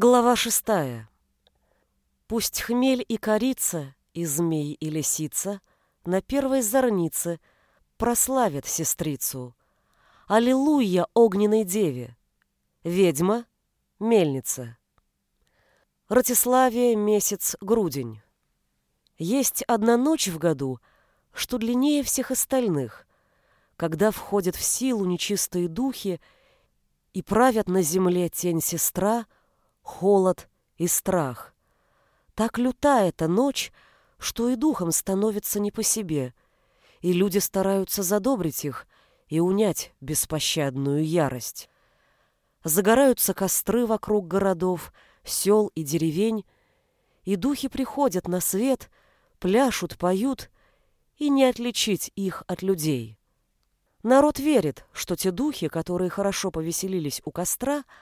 Глава шестая. Пусть хмель и корица, и змей и лисица на первой зорнице прославят сестрицу. Аллилуйя огненной деве! Ведьма, мельница. Ратиславия, месяц, грудень. Есть одна ночь в году, что длиннее всех остальных, когда входят в силу нечистые духи и правят на земле тень сестра — холод и страх. Так люта эта ночь, что и духом становится не по себе, и люди стараются задобрить их и унять беспощадную ярость. Загораются костры вокруг городов, сел и деревень, и духи приходят на свет, пляшут, поют, и не отличить их от людей. Народ верит, что те духи, которые хорошо повеселились у костра, —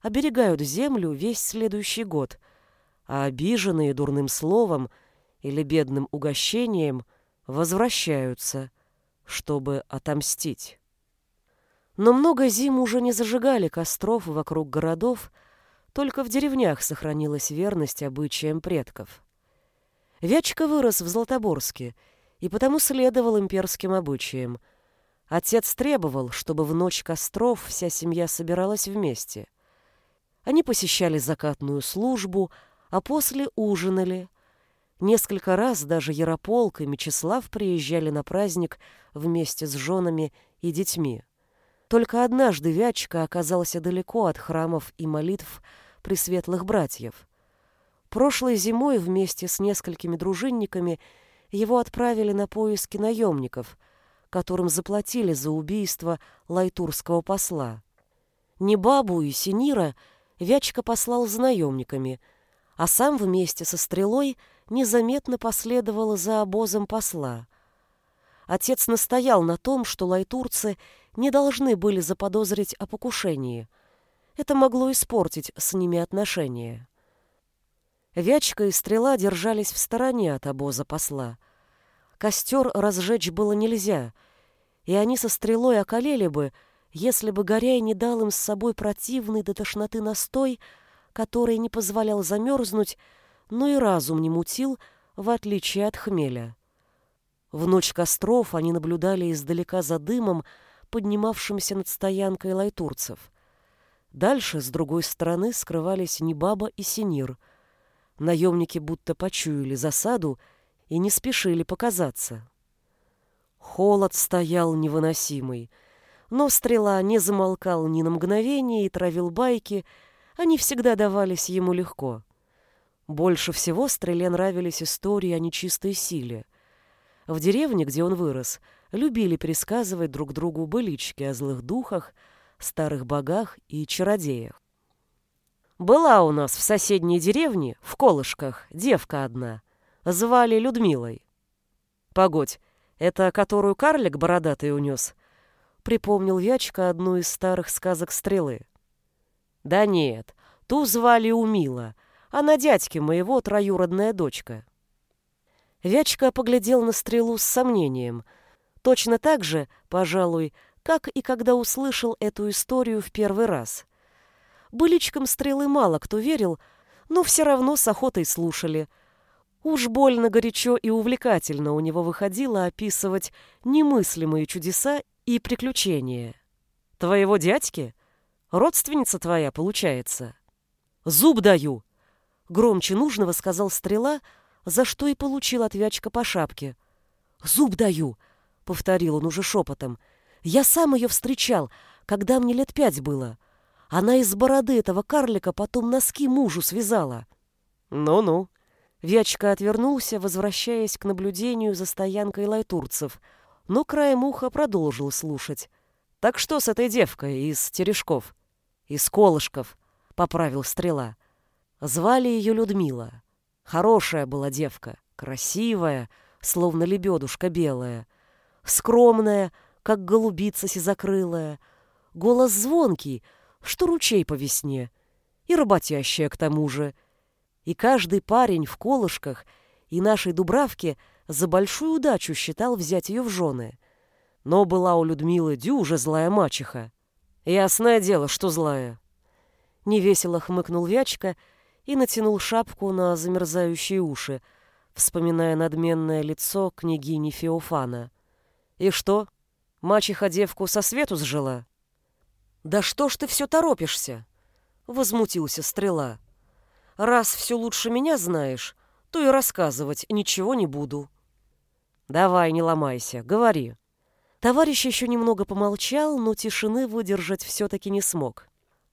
оберегают землю весь следующий год, а обиженные дурным словом или бедным угощением возвращаются, чтобы отомстить. Но много зим уже не зажигали костров вокруг городов, только в деревнях сохранилась верность обычаям предков. Вячка вырос в Златоборске и потому следовал имперским обычаям. Отец требовал, чтобы в ночь костров вся семья собиралась вместе – они посещали закатную службу, а после ужинали. Несколько раз даже Ярополк и Мечислав приезжали на праздник вместе с женами и детьми. Только однажды Вячка оказался далеко от храмов и молитв пресветлых братьев. Прошлой зимой вместе с несколькими дружинниками его отправили на поиски наемников, которым заплатили за убийство лайтурского посла. Небабу и Синира — Вячка послал за наемниками, а сам вместе со стрелой незаметно последовал за обозом посла. Отец настоял на том, что лайтурцы не должны были заподозрить о покушении. Это могло испортить с ними отношения. Вячка и стрела держались в стороне от обоза посла. Костер разжечь было нельзя, и они со стрелой околели бы, если бы Горяй не дал им с собой противный до тошноты настой, который не позволял замерзнуть, но и разум не мутил, в отличие от хмеля. В ночь костров они наблюдали издалека за дымом, поднимавшимся над стоянкой лайтурцев. Дальше, с другой стороны, скрывались Небаба и Синир. Наемники будто почуяли засаду и не спешили показаться. Холод стоял невыносимый — но стрела не замолкал ни на мгновение и травил байки, они всегда давались ему легко. Больше всего стреле нравились истории о нечистой силе. В деревне, где он вырос, любили пересказывать друг другу былички о злых духах, старых богах и чародеях. Была у нас в соседней деревне, в Колышках, девка одна. Звали Людмилой. Погодь, это которую карлик бородатый унес? Припомнил Вячка одну из старых сказок «Стрелы». «Да нет, ту звали Умила, она дядьки моего троюродная дочка». Вячка поглядел на стрелу с сомнением. Точно так же, пожалуй, как и когда услышал эту историю в первый раз. Быличкам стрелы мало кто верил, но все равно с охотой слушали. Уж больно горячо и увлекательно у него выходило описывать немыслимые чудеса и приключения. Твоего дядьки? Родственница твоя, получается. Зуб даю!» Громче нужного сказал стрела, за что и получил отвячка по шапке. «Зуб даю!» — повторил он уже шепотом. «Я сам ее встречал, когда мне лет пять было. Она из бороды этого карлика потом носки мужу связала». «Ну-ну». Вячка отвернулся, возвращаясь к наблюдению за стоянкой лайтурцев — но краем уха продолжил слушать. «Так что с этой девкой из Терешков?» «Из Колышков», — поправил Стрела. Звали ее Людмила. Хорошая была девка, красивая, словно лебедушка белая, скромная, как голубица сизокрылая, голос звонкий, что ручей по весне, и работящая к тому же. И каждый парень в колышках и нашей Дубравке — за большую удачу считал взять ее в жены. Но была у Людмилы дюжа злая мачеха. Ясное дело, что злая. Невесело хмыкнул Вячка и натянул шапку на замерзающие уши, вспоминая надменное лицо княгини Феофана. «И что, мачеха девку со свету сжила?» «Да что ж ты все торопишься?» — возмутился Стрела. «Раз все лучше меня знаешь, то и рассказывать ничего не буду». «Давай, не ломайся, говори». Товарищ еще немного помолчал, но тишины выдержать все-таки не смог.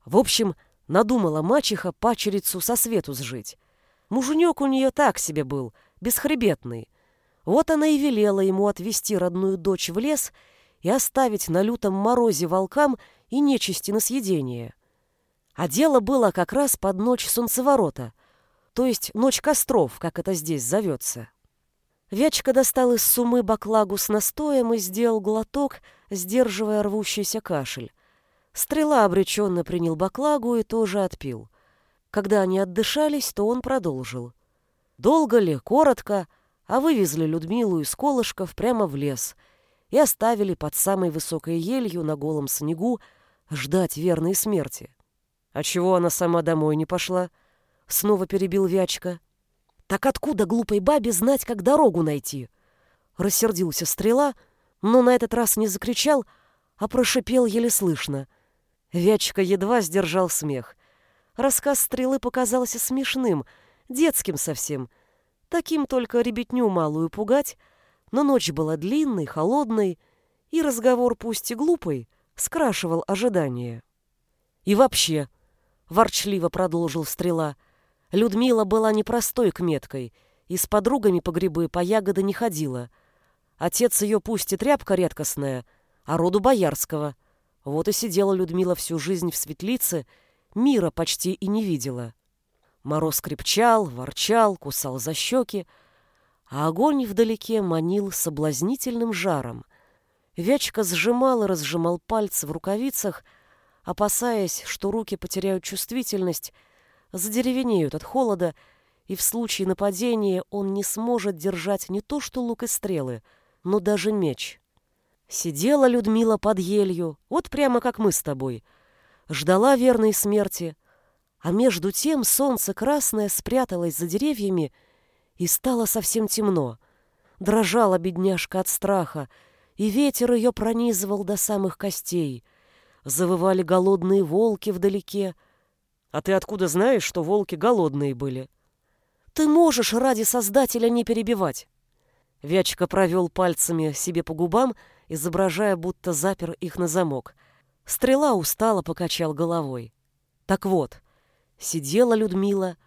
В общем, надумала мачеха пачерицу со свету сжить. Муженек у нее так себе был, бесхребетный. Вот она и велела ему отвезти родную дочь в лес и оставить на лютом морозе волкам и нечисти на съедение. А дело было как раз под ночь солнцеворота, то есть ночь костров, как это здесь зовется. Вячка достал из сумы баклагу с настоем и сделал глоток, сдерживая рвущийся кашель. Стрела обреченно принял баклагу и тоже отпил. Когда они отдышались, то он продолжил. Долго ли, коротко, а вывезли Людмилу из Колышков прямо в лес и оставили под самой высокой елью на голом снегу ждать верной смерти. А чего она сама домой не пошла? Снова перебил Вячка. Так откуда глупой бабе знать, как дорогу найти? Рассердился стрела, но на этот раз не закричал, а прошипел еле слышно. Вячка едва сдержал смех. Рассказ стрелы показался смешным, детским совсем. Таким только ребятню малую пугать, но ночь была длинной, холодной, и разговор, пусть и глупый, скрашивал ожидания. И вообще, ворчливо продолжил стрела, Людмила была непростой кметкой и с подругами по грибы по ягоды не ходила. Отец ее пусть и тряпка редкостная, а роду боярского. Вот и сидела Людмила всю жизнь в светлице, мира почти и не видела. Мороз крепчал, ворчал, кусал за щеки, а огонь вдалеке манил соблазнительным жаром. Вячка сжимал и разжимал пальцы в рукавицах, опасаясь, что руки потеряют чувствительность задеревенеют от холода, и в случае нападения он не сможет держать не то что лук и стрелы, но даже меч. Сидела Людмила под елью, вот прямо как мы с тобой, ждала верной смерти, а между тем солнце красное спряталось за деревьями и стало совсем темно. Дрожала бедняжка от страха, и ветер ее пронизывал до самых костей. Завывали голодные волки вдалеке, а ты откуда знаешь, что волки голодные были? Ты можешь ради Создателя не перебивать. Вячка провел пальцами себе по губам, изображая, будто запер их на замок. Стрела устало покачал головой. Так вот, сидела Людмила,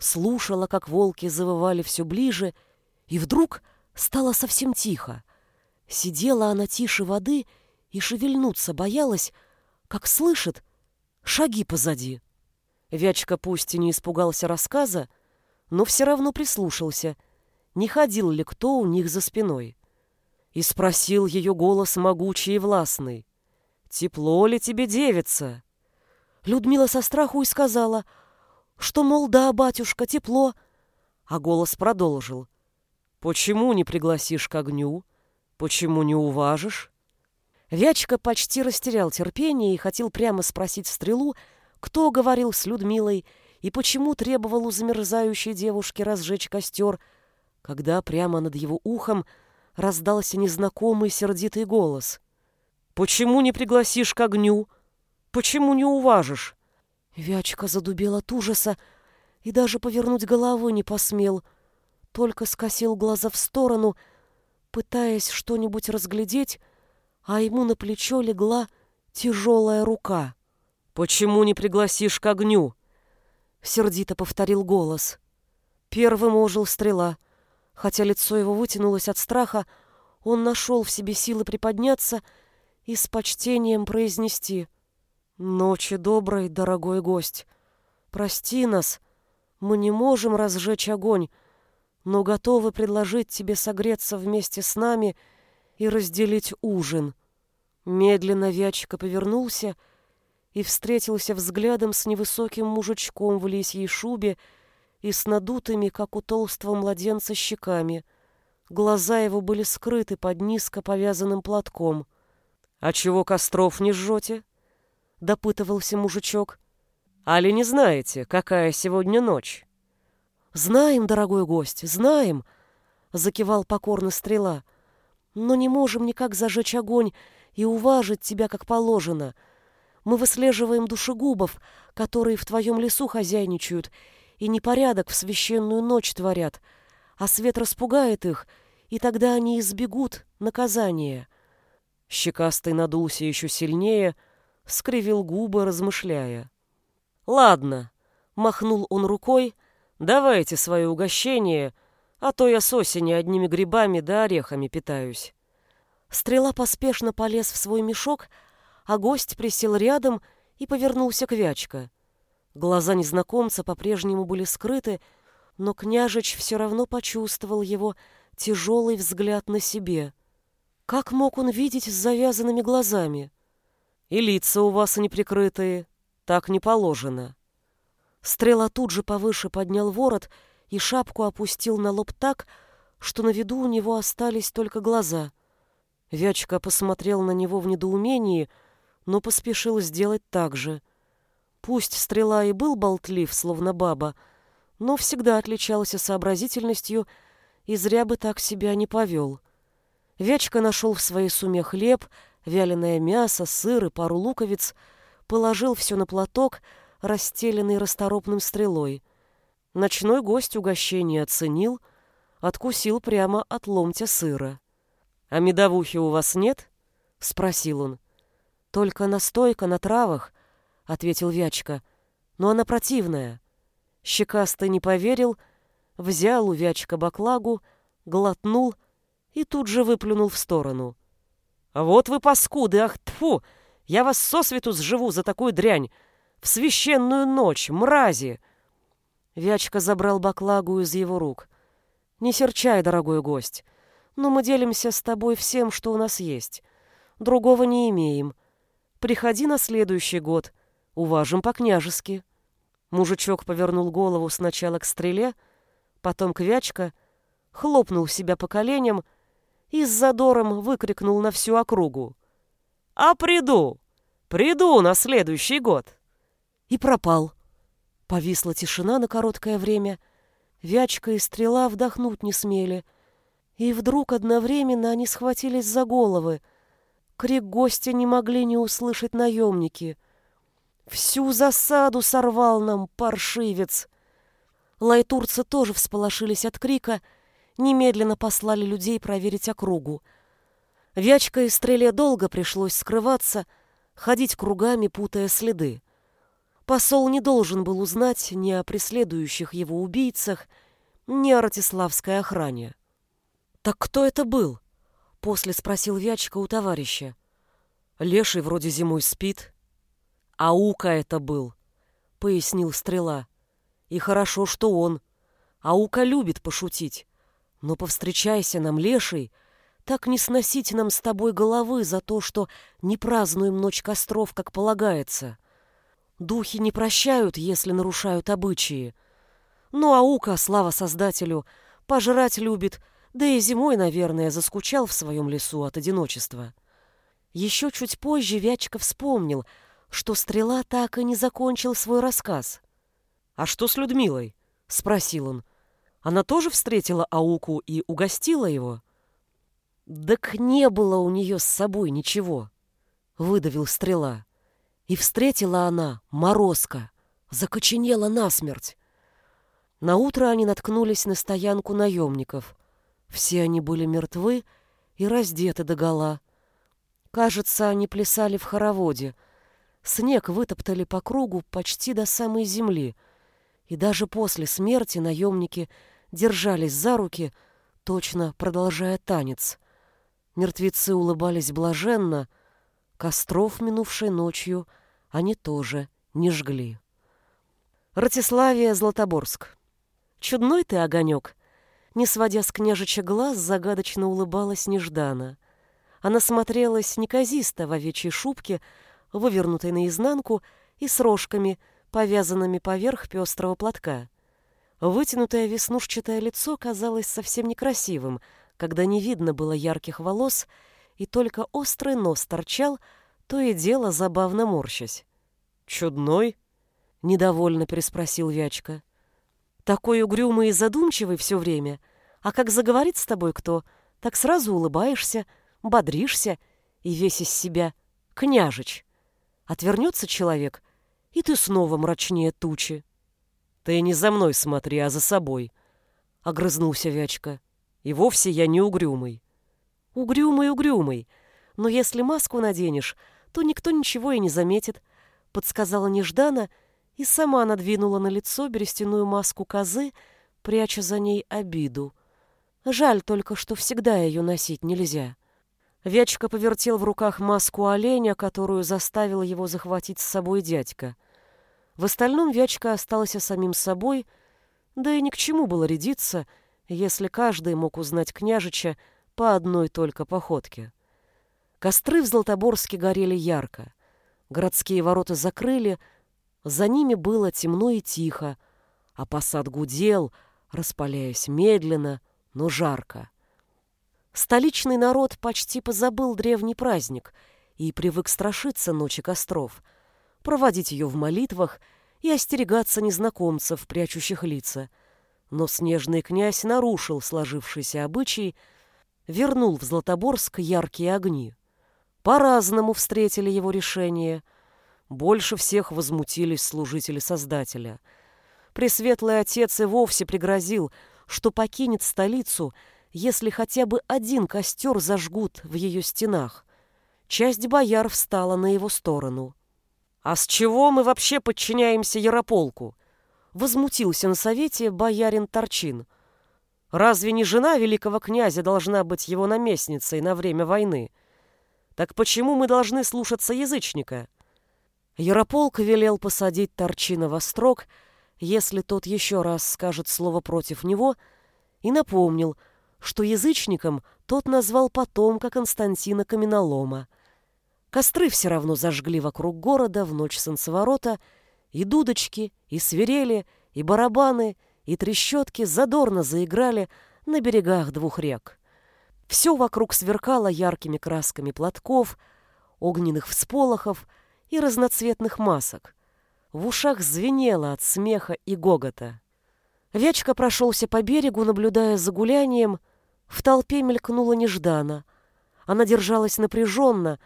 слушала, как волки завывали все ближе, и вдруг стало совсем тихо. Сидела она тише воды и шевельнуться боялась, как слышит шаги позади. Вячка пусть и не испугался рассказа, но все равно прислушался, не ходил ли кто у них за спиной. И спросил ее голос могучий и властный. «Тепло ли тебе, девица?» Людмила со страху и сказала, что, мол, да, батюшка, тепло. А голос продолжил. «Почему не пригласишь к огню? Почему не уважишь?» Вячка почти растерял терпение и хотел прямо спросить стрелу, кто говорил с Людмилой и почему требовал у замерзающей девушки разжечь костер, когда прямо над его ухом раздался незнакомый сердитый голос. «Почему не пригласишь к огню? Почему не уважишь?» Вячка задубел от ужаса и даже повернуть головы не посмел, только скосил глаза в сторону, пытаясь что-нибудь разглядеть, а ему на плечо легла тяжелая рука. «Почему не пригласишь к огню?» Сердито повторил голос. Первым ожил стрела. Хотя лицо его вытянулось от страха, он нашел в себе силы приподняться и с почтением произнести «Ночи доброй, дорогой гость. Прости нас, мы не можем разжечь огонь, но готовы предложить тебе согреться вместе с нами и разделить ужин». Медленно Вячка повернулся и, и встретился взглядом с невысоким мужичком в лисьей шубе и с надутыми, как у толстого младенца, щеками. Глаза его были скрыты под низко повязанным платком. «А чего костров не жжете?» — допытывался мужичок. Али не знаете, какая сегодня ночь?» «Знаем, дорогой гость, знаем», — закивал покорно стрела. «Но не можем никак зажечь огонь и уважить тебя, как положено. Мы выслеживаем душегубов, которые в твоем лесу хозяйничают, и непорядок в священную ночь творят, а свет распугает их, и тогда они избегут наказания». Щекастый надулся еще сильнее, скривил губы, размышляя. «Ладно», — махнул он рукой, — «давайте свое угощение, а то я с осени одними грибами да орехами питаюсь». Стрела поспешно полез в свой мешок, а гость присел рядом и повернулся к Вячка. Глаза незнакомца по-прежнему были скрыты, но княжич все равно почувствовал его тяжелый взгляд на себе. Как мог он видеть с завязанными глазами? «И лица у вас неприкрытые», так не положено. Стрела тут же повыше поднял ворот и шапку опустил на лоб так, что на виду у него остались только глаза. Вячка посмотрел на него в недоумении, но поспешил сделать так же. Пусть стрела и был болтлив, словно баба, но всегда отличался сообразительностью и зря бы так себя не повел. Вячка нашел в своей суме хлеб, вяленое мясо, сыр и пару луковиц — положил все на платок, расстеленный расторопным стрелой. Ночной гость угощение оценил, откусил прямо от ломтя сыра. «А медовухи у вас нет?» — спросил он. «Только настойка на травах», — ответил Вячка. «Но она противная». Щекастый не поверил, взял у Вячка баклагу, глотнул и тут же выплюнул в сторону. «Вот вы паскуды, ах, тфу! Я вас сосвету сживу за такую дрянь! В священную ночь, мрази!» Вячка забрал баклагу из его рук. «Не серчай, дорогой гость, но мы делимся с тобой всем, что у нас есть. Другого не имеем. Приходи на следующий год, уважим по-княжески». Мужичок повернул голову сначала к стреле, потом к Вячка, хлопнул себя по коленям и с задором выкрикнул на всю округу. А приду, приду на следующий год. И пропал. Повисла тишина на короткое время. Вячка и стрела вдохнуть не смели. И вдруг одновременно они схватились за головы. Крик гостя не могли не услышать наемники. Всю засаду сорвал нам паршивец. Лайтурцы тоже всполошились от крика, немедленно послали людей проверить округу. Вячка и стреле долго пришлось скрываться, ходить кругами, путая следы. Посол не должен был узнать ни о преследующих его убийцах, ни о ратиславской охране. «Так кто это был?» — после спросил Вячка у товарища. «Леший вроде зимой спит». «Аука это был», — пояснил Стрела. «И хорошо, что он. Аука любит пошутить. Но повстречайся нам, Леший, так не сносить нам с тобой головы за то, что не празднуем ночь костров, как полагается. Духи не прощают, если нарушают обычаи. Ну, а Ука, слава Создателю, пожрать любит, да и зимой, наверное, заскучал в своем лесу от одиночества. Еще чуть позже Вячка вспомнил, что Стрела так и не закончил свой рассказ. «А что с Людмилой?» — спросил он. «Она тоже встретила Ауку и угостила его?» «Так не было у нее с собой ничего», — выдавил стрела. И встретила она морозка, закоченела насмерть. Наутро они наткнулись на стоянку наемников. Все они были мертвы и раздеты догола. Кажется, они плясали в хороводе. Снег вытоптали по кругу почти до самой земли. И даже после смерти наемники держались за руки, точно продолжая танец. Мертвецы улыбались блаженно, костров минувшей ночью они тоже не жгли. Ратиславия, Златоборск. Чудной ты огонек. Не сводя с княжича глаз, загадочно улыбалась Неждана. Она смотрелась неказисто в овечьей шубке, вывернутой наизнанку и с рожками, повязанными поверх пестрого платка. Вытянутое веснушчатое лицо казалось совсем некрасивым — когда не видно было ярких волос, и только острый нос торчал, то и дело забавно морщась. «Чудной?» Недовольно переспросил Вячка. Такой угрюмый и задумчивый все время, а как заговорит с тобой кто, так сразу улыбаешься, бодришься и весь из себя княжич. Отвернется человек, и ты снова мрачнее тучи. Ты не за мной смотри, а за собой, — огрызнулся Вячка. И вовсе я не угрюмый. Угрюмый, угрюмый. Но если маску наденешь, то никто ничего и не заметит, — подсказала Неждана и сама надвинула на лицо берестяную маску козы, пряча за ней обиду. Жаль только, что всегда ее носить нельзя. Вячка повертел в руках маску оленя, которую заставил его захватить с собой дядька. В остальном Вячка остался самим собой, да и ни к чему было рядиться, если каждый мог узнать княжича по одной только походке. Костры в Златоборске горели ярко. Городские ворота закрыли, за ними было темно и тихо, а посад гудел, распаляясь медленно, но жарко. Столичный народ почти позабыл древний праздник и привык страшиться ночи костров, проводить ее в молитвах и остерегаться незнакомцев, прячущих лица. Но снежный князь нарушил сложившийся обычай, вернул в Златоборск яркие огни. По-разному встретили его решение. Больше всех возмутились служители Создателя. Пресветлый отец и вовсе пригрозил, что покинет столицу — если хотя бы один костер зажгут в ее стенах. Часть бояр встала на его сторону. «А с чего мы вообще подчиняемся Ярополку?» Возмутился на совете боярин Торчин. «Разве не жена великого князя должна быть его наместницей на время войны? Так почему мы должны слушаться язычника?» Ярополк велел посадить Торчина во строк, если тот еще раз скажет слово против него, и напомнил – что язычником тот назвал потомка Константина Каменолома. Костры все равно зажгли вокруг города в ночь солнцеворота, и дудочки, и свирели, и барабаны, и трещотки задорно заиграли на берегах двух рек. Все вокруг сверкало яркими красками платков, огненных всполохов и разноцветных масок. В ушах звенело от смеха и гогота. Вячка прошелся по берегу, наблюдая за гулянием, в толпе мелькнула неждана. Она держалась напряженно.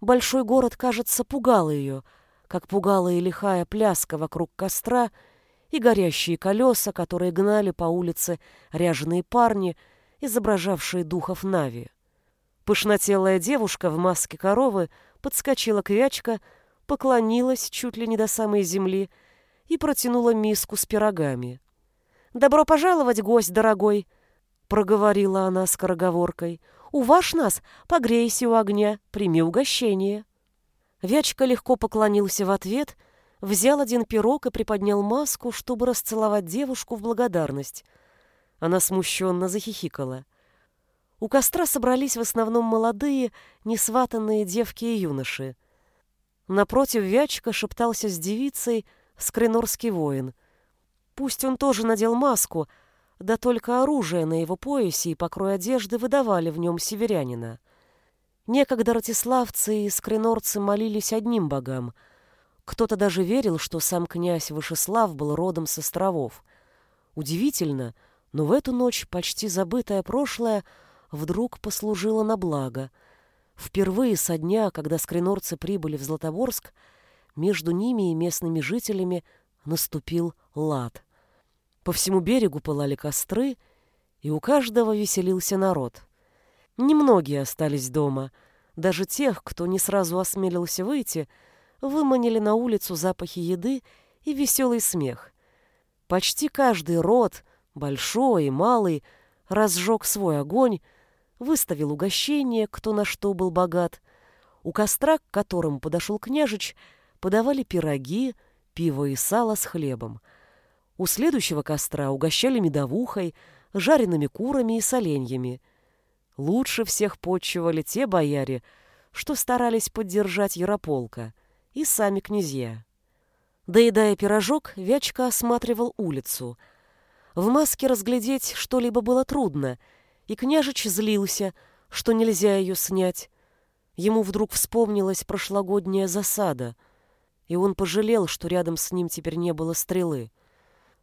Большой город, кажется, пугал ее, как пугала и лихая пляска вокруг костра и горящие колеса, которые гнали по улице ряженые парни, изображавшие духов Нави. Пышнотелая девушка в маске коровы подскочила к Вячка, поклонилась чуть ли не до самой земли и протянула миску с пирогами. «Добро пожаловать, гость дорогой!» проговорила она скороговоркой. «Уваж нас, погрейся у огня, прими угощение». Вячка легко поклонился в ответ, взял один пирог и приподнял маску, чтобы расцеловать девушку в благодарность. Она смущенно захихикала. У костра собрались в основном молодые, несватанные девки и юноши. Напротив Вячка шептался с девицей скринорский воин. Пусть он тоже надел маску — да только оружие на его поясе и покрой одежды выдавали в нем северянина. Некогда ратиславцы и скринорцы молились одним богам. Кто-то даже верил, что сам князь Вышеслав был родом с островов. Удивительно, но в эту ночь почти забытое прошлое вдруг послужило на благо. Впервые со дня, когда скринорцы прибыли в Златоборск, между ними и местными жителями наступил лад. По всему берегу пылали костры, и у каждого веселился народ. Немногие остались дома. Даже тех, кто не сразу осмелился выйти, выманили на улицу запахи еды и веселый смех. Почти каждый род, большой и малый, разжег свой огонь, выставил угощение, кто на что был богат. У костра, к которому подошел княжич, подавали пироги, пиво и сало с хлебом — у следующего костра угощали медовухой, жареными курами и соленьями. Лучше всех почивали те бояре, что старались поддержать Ярополка, и сами князья. Доедая пирожок, Вячка осматривал улицу. В маске разглядеть что-либо было трудно, и княжич злился, что нельзя ее снять. Ему вдруг вспомнилась прошлогодняя засада. и он пожалел, что рядом с ним теперь не было стрелы.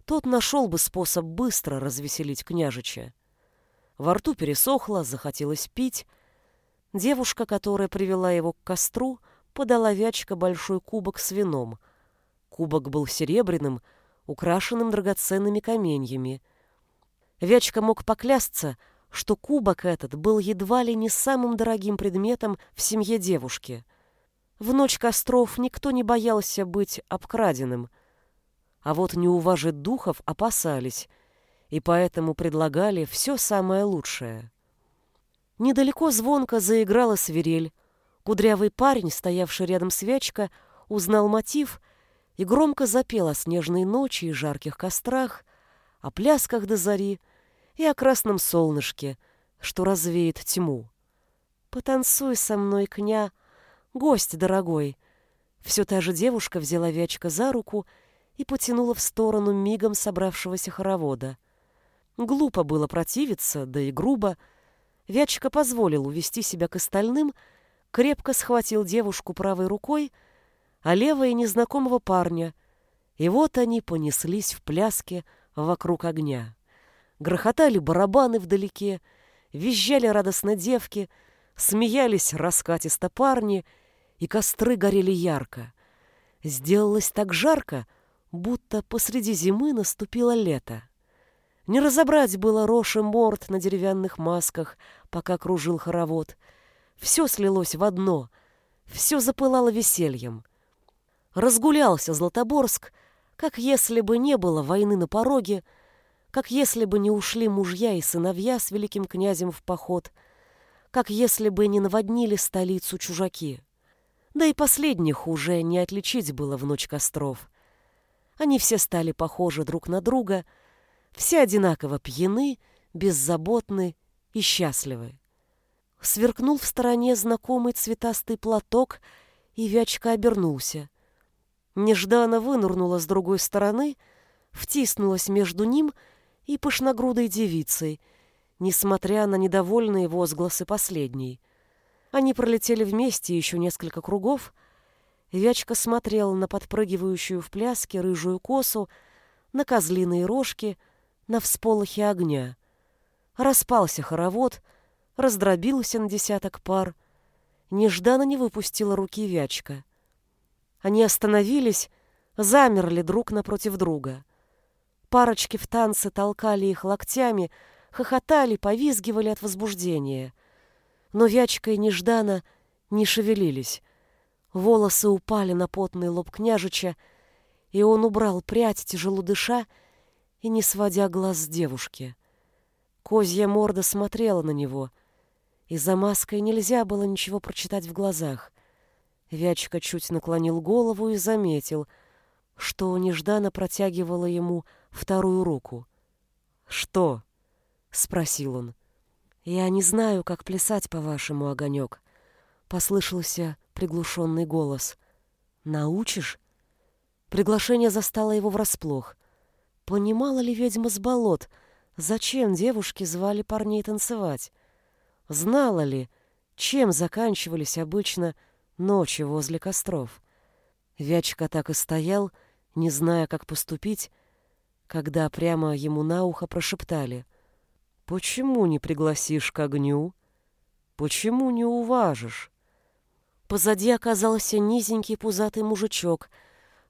Тот нашел бы способ быстро развеселить княжича. Во рту пересохло, захотелось пить. Девушка, которая привела его к костру, подала Вячка большой кубок с вином. Кубок был серебряным, украшенным драгоценными каменьями. Вячка мог поклясться, что кубок этот был едва ли не самым дорогим предметом в семье девушки. В ночь костров никто не боялся быть обкраденным, а вот не уважить духов опасались, и поэтому предлагали все самое лучшее. Недалеко звонко заиграла свирель. Кудрявый парень, стоявший рядом с Вячка, узнал мотив и громко запел о снежной ночи и жарких кострах, о плясках до зари, и о красном солнышке, что развеет тьму. «Потанцуй со мной, кня, гость дорогой!» Все та же девушка взяла Вячка за руку и потянула в сторону мигом собравшегося хоровода. Глупо было противиться, да и грубо. Вячка позволил увести себя к остальным, крепко схватил девушку правой рукой, а левой незнакомого парня, и вот они понеслись в пляске вокруг огня. Грохотали барабаны вдалеке, визжали радостно девки, смеялись раскатисто парни, и костры горели ярко. Сделалось так жарко, будто посреди зимы наступило лето. Не разобрать было рожь и морд на деревянных масках, пока кружил хоровод. Все слилось в одно, все запылало весельем. Разгулялся Златоборск, как если бы не было войны на пороге, как если бы не ушли мужья и сыновья с великим князем в поход, как если бы не наводнили столицу чужаки. Да и последних уже не отличить было в ночь костров. Они все стали похожи друг на друга, все одинаково пьяны, беззаботны и счастливы. Сверкнул в стороне знакомый цветастый платок, и Вячка обернулся. Нежданно вынырнула с другой стороны, втиснулась между ним пышногрудой девицей, несмотря на недовольные возгласы последней. Они пролетели вместе еще несколько кругов. Вячка смотрела на подпрыгивающую в пляске рыжую косу, на козлиные рожки, на всполохи огня. Распался хоровод, раздробился на десяток пар. Нежданно не выпустила руки Вячка. Они остановились, замерли друг напротив друга. Парочки в танце толкали их локтями, хохотали, повизгивали от возбуждения. Но Вячка и Неждана не шевелились. Волосы упали на потный лоб княжича, и он убрал прядь, тяжело дыша, и не сводя глаз с девушки. Козья морда смотрела на него, и за маской нельзя было ничего прочитать в глазах. Вячка чуть наклонил голову и заметил, что нежданно протягивала ему вторую руку. «Что?» — спросил он. «Я не знаю, как плясать, по-вашему, огонек», — послышался приглушенный голос. «Научишь?» Приглашение застало его врасплох. Понимала ли ведьма с болот, зачем девушки звали парней танцевать? Знала ли, чем заканчивались обычно ночи возле костров? Вячка так и стоял, не зная, как поступить, когда прямо ему на ухо прошептали «Почему не пригласишь к огню? Почему не уважишь?» Позади оказался низенький пузатый мужичок,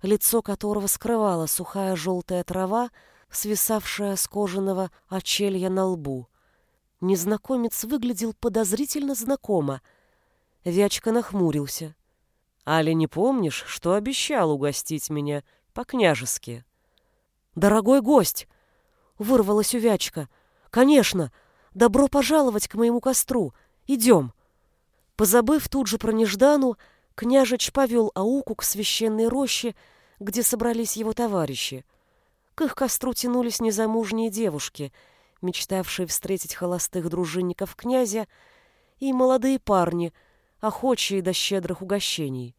лицо которого скрывала сухая желтая трава, свисавшая с кожаного очелья на лбу. Незнакомец выглядел подозрительно знакомо. Вячка нахмурился. «Али, не помнишь, что обещал угостить меня по-княжески?» «Дорогой гость!» — вырвалась увячка. «Конечно! Добро пожаловать к моему костру! Идем!» Позабыв тут же про Неждану, княжич повел Ауку к священной роще, где собрались его товарищи. К их костру тянулись незамужние девушки, мечтавшие встретить холостых дружинников князя, и молодые парни, охочие до щедрых угощений.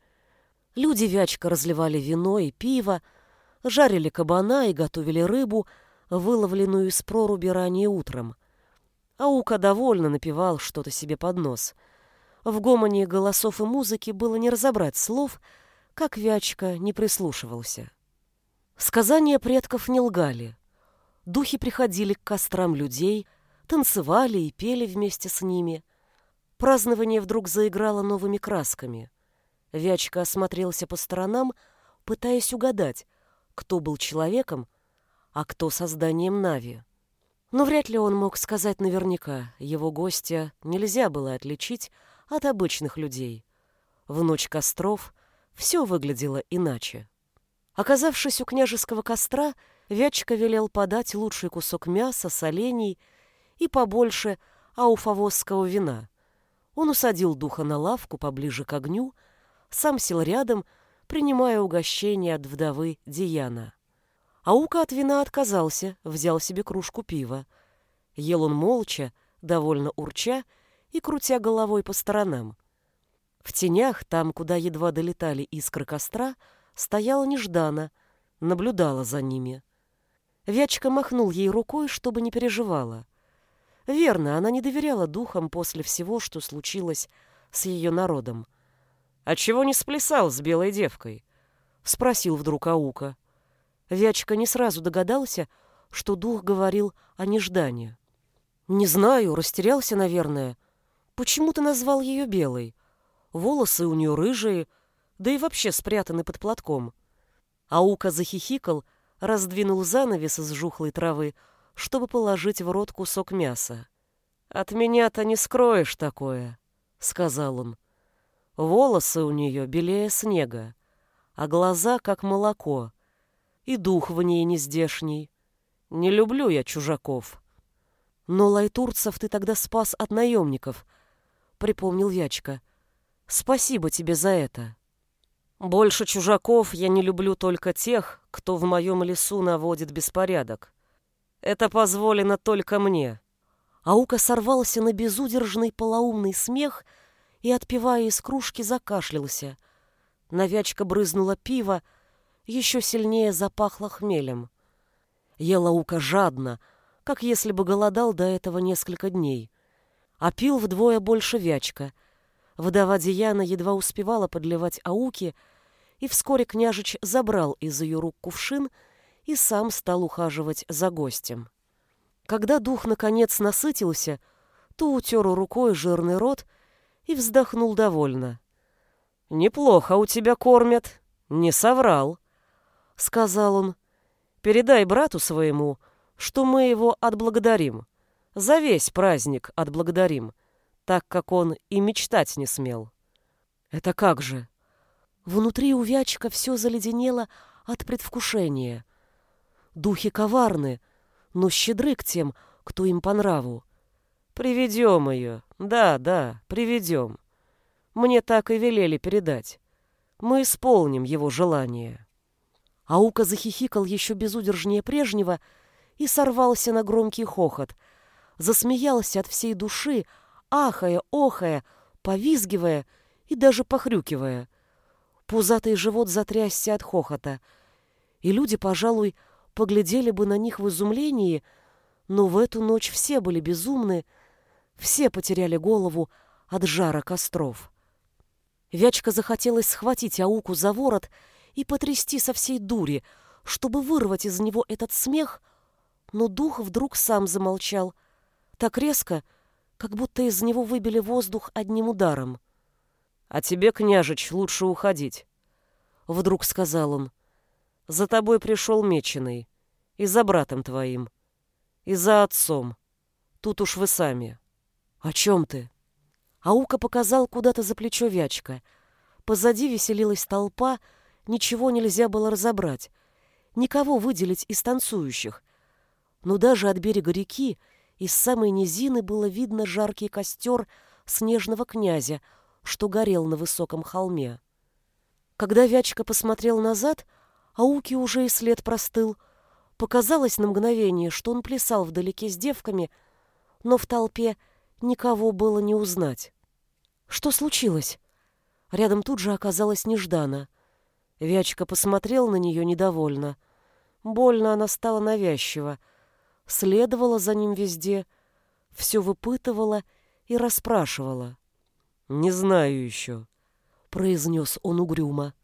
Люди вячка разливали вино и пиво, жарили кабана и готовили рыбу, выловленную из проруби ранее утром. Аука довольно напевал что-то себе под нос. В гомоне голосов и музыки было не разобрать слов, как Вячка не прислушивался. Сказания предков не лгали. Духи приходили к кострам людей, танцевали и пели вместе с ними. Празднование вдруг заиграло новыми красками. Вячка осмотрелся по сторонам, пытаясь угадать, кто был человеком, а кто созданием Нави. Но вряд ли он мог сказать наверняка, его гостя нельзя было отличить от обычных людей. В ночь костров все выглядело иначе. Оказавшись у княжеского костра, Вячка велел подать лучший кусок мяса, солений и побольше ауфавосского вина. Он усадил духа на лавку поближе к огню, сам сел рядом, принимая угощение от вдовы Диана. Аука от вина отказался, взял себе кружку пива. Ел он молча, довольно урча и крутя головой по сторонам. В тенях, там, куда едва долетали искры костра, стояла неждана, наблюдала за ними. Вячка махнул ей рукой, чтобы не переживала. Верно, она не доверяла духам после всего, что случилось с ее народом. «А чего не сплясал с белой девкой?» — спросил вдруг Аука. Вячка не сразу догадался, что дух говорил о неждании. «Не знаю, растерялся, наверное. Почему ты назвал ее белой? Волосы у нее рыжие, да и вообще спрятаны под платком». Аука захихикал, раздвинул занавес из жухлой травы, чтобы положить в рот кусок мяса. «От меня-то не скроешь такое», — сказал он. Волосы у нее белее снега, а глаза как молоко, и дух в ней не здешний. Не люблю я чужаков. Но лайтурцев ты тогда спас от наемников, припомнил Ячка. Спасибо тебе за это. Больше чужаков я не люблю только тех, кто в моем лесу наводит беспорядок. Это позволено только мне. Аука сорвался на безудержный полоумный смех и, отпивая из кружки, закашлялся. Навячка брызнула пиво, еще сильнее запахло хмелем. Ела Ука жадно, как если бы голодал до этого несколько дней. А пил вдвое больше вячка. Вдова Дияна едва успевала подливать ауки, и вскоре княжич забрал из ее рук кувшин и сам стал ухаживать за гостем. Когда дух наконец насытился, то утер рукой жирный рот и вздохнул довольно. «Неплохо у тебя кормят, не соврал», — сказал он. «Передай брату своему, что мы его отблагодарим. За весь праздник отблагодарим, так как он и мечтать не смел». «Это как же?» Внутри у Вячка все заледенело от предвкушения. Духи коварны, но щедры к тем, кто им по нраву. «Приведем ее, да, да, приведем. Мне так и велели передать. Мы исполним его желание». Аука захихикал еще безудержнее прежнего и сорвался на громкий хохот. Засмеялся от всей души, ахая, охая, повизгивая и даже похрюкивая. Пузатый живот затрясся от хохота, и люди, пожалуй, поглядели бы на них в изумлении, но в эту ночь все были безумны, все потеряли голову от жара костров. Вячка захотелось схватить Ауку за ворот и потрясти со всей дури, чтобы вырвать из него этот смех, но дух вдруг сам замолчал, так резко, как будто из него выбили воздух одним ударом. «А тебе, княжич, лучше уходить», — вдруг сказал он. «За тобой пришел меченый, и за братом твоим, и за отцом. Тут уж вы сами». «О чем ты?» Аука показал куда-то за плечо Вячка. Позади веселилась толпа, ничего нельзя было разобрать, никого выделить из танцующих. Но даже от берега реки из самой низины было видно жаркий костер снежного князя, что горел на высоком холме. Когда Вячка посмотрел назад, Ауки уже и след простыл. Показалось на мгновение, что он плясал вдалеке с девками, но в толпе никого было не узнать. Что случилось? Рядом тут же оказалась Неждана — Вячка посмотрел на нее недовольно. Больно она стала навязчива. Следовала за ним везде, все выпытывала и расспрашивала. «Не знаю еще», — произнес он угрюмо.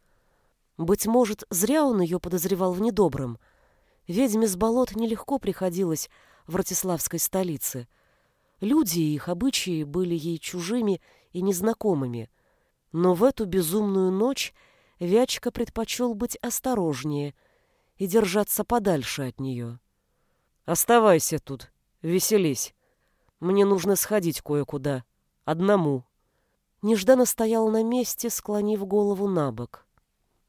Быть может, зря он ее подозревал в недобром. Ведьме с болот нелегко приходилось в Ратиславской столице. Люди и их обычаи были ей чужими и незнакомыми. Но в эту безумную ночь Вячка предпочел быть осторожнее и держаться подальше от нее. «Оставайся тут, веселись. Мне нужно сходить кое-куда. Одному». Нежданно стоял на месте, склонив голову на бок.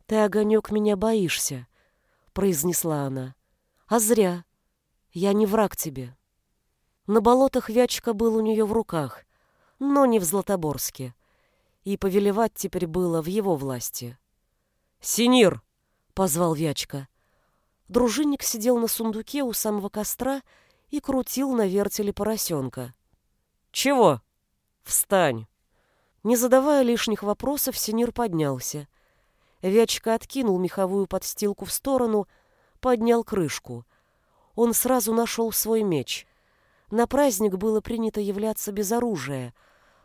«Ты, огонек, меня боишься», — произнесла она. «А зря. Я не враг тебе». На болотах Вячка был у нее в руках, но не в Златоборске, и повелевать теперь было в его власти. «Синир!» — позвал Вячка. Дружинник сидел на сундуке у самого костра и крутил на вертеле поросенка. «Чего?» «Встань!» Не задавая лишних вопросов, Синир поднялся. Вячка откинул меховую подстилку в сторону, поднял крышку. Он сразу нашел свой меч. На праздник было принято являться без оружия.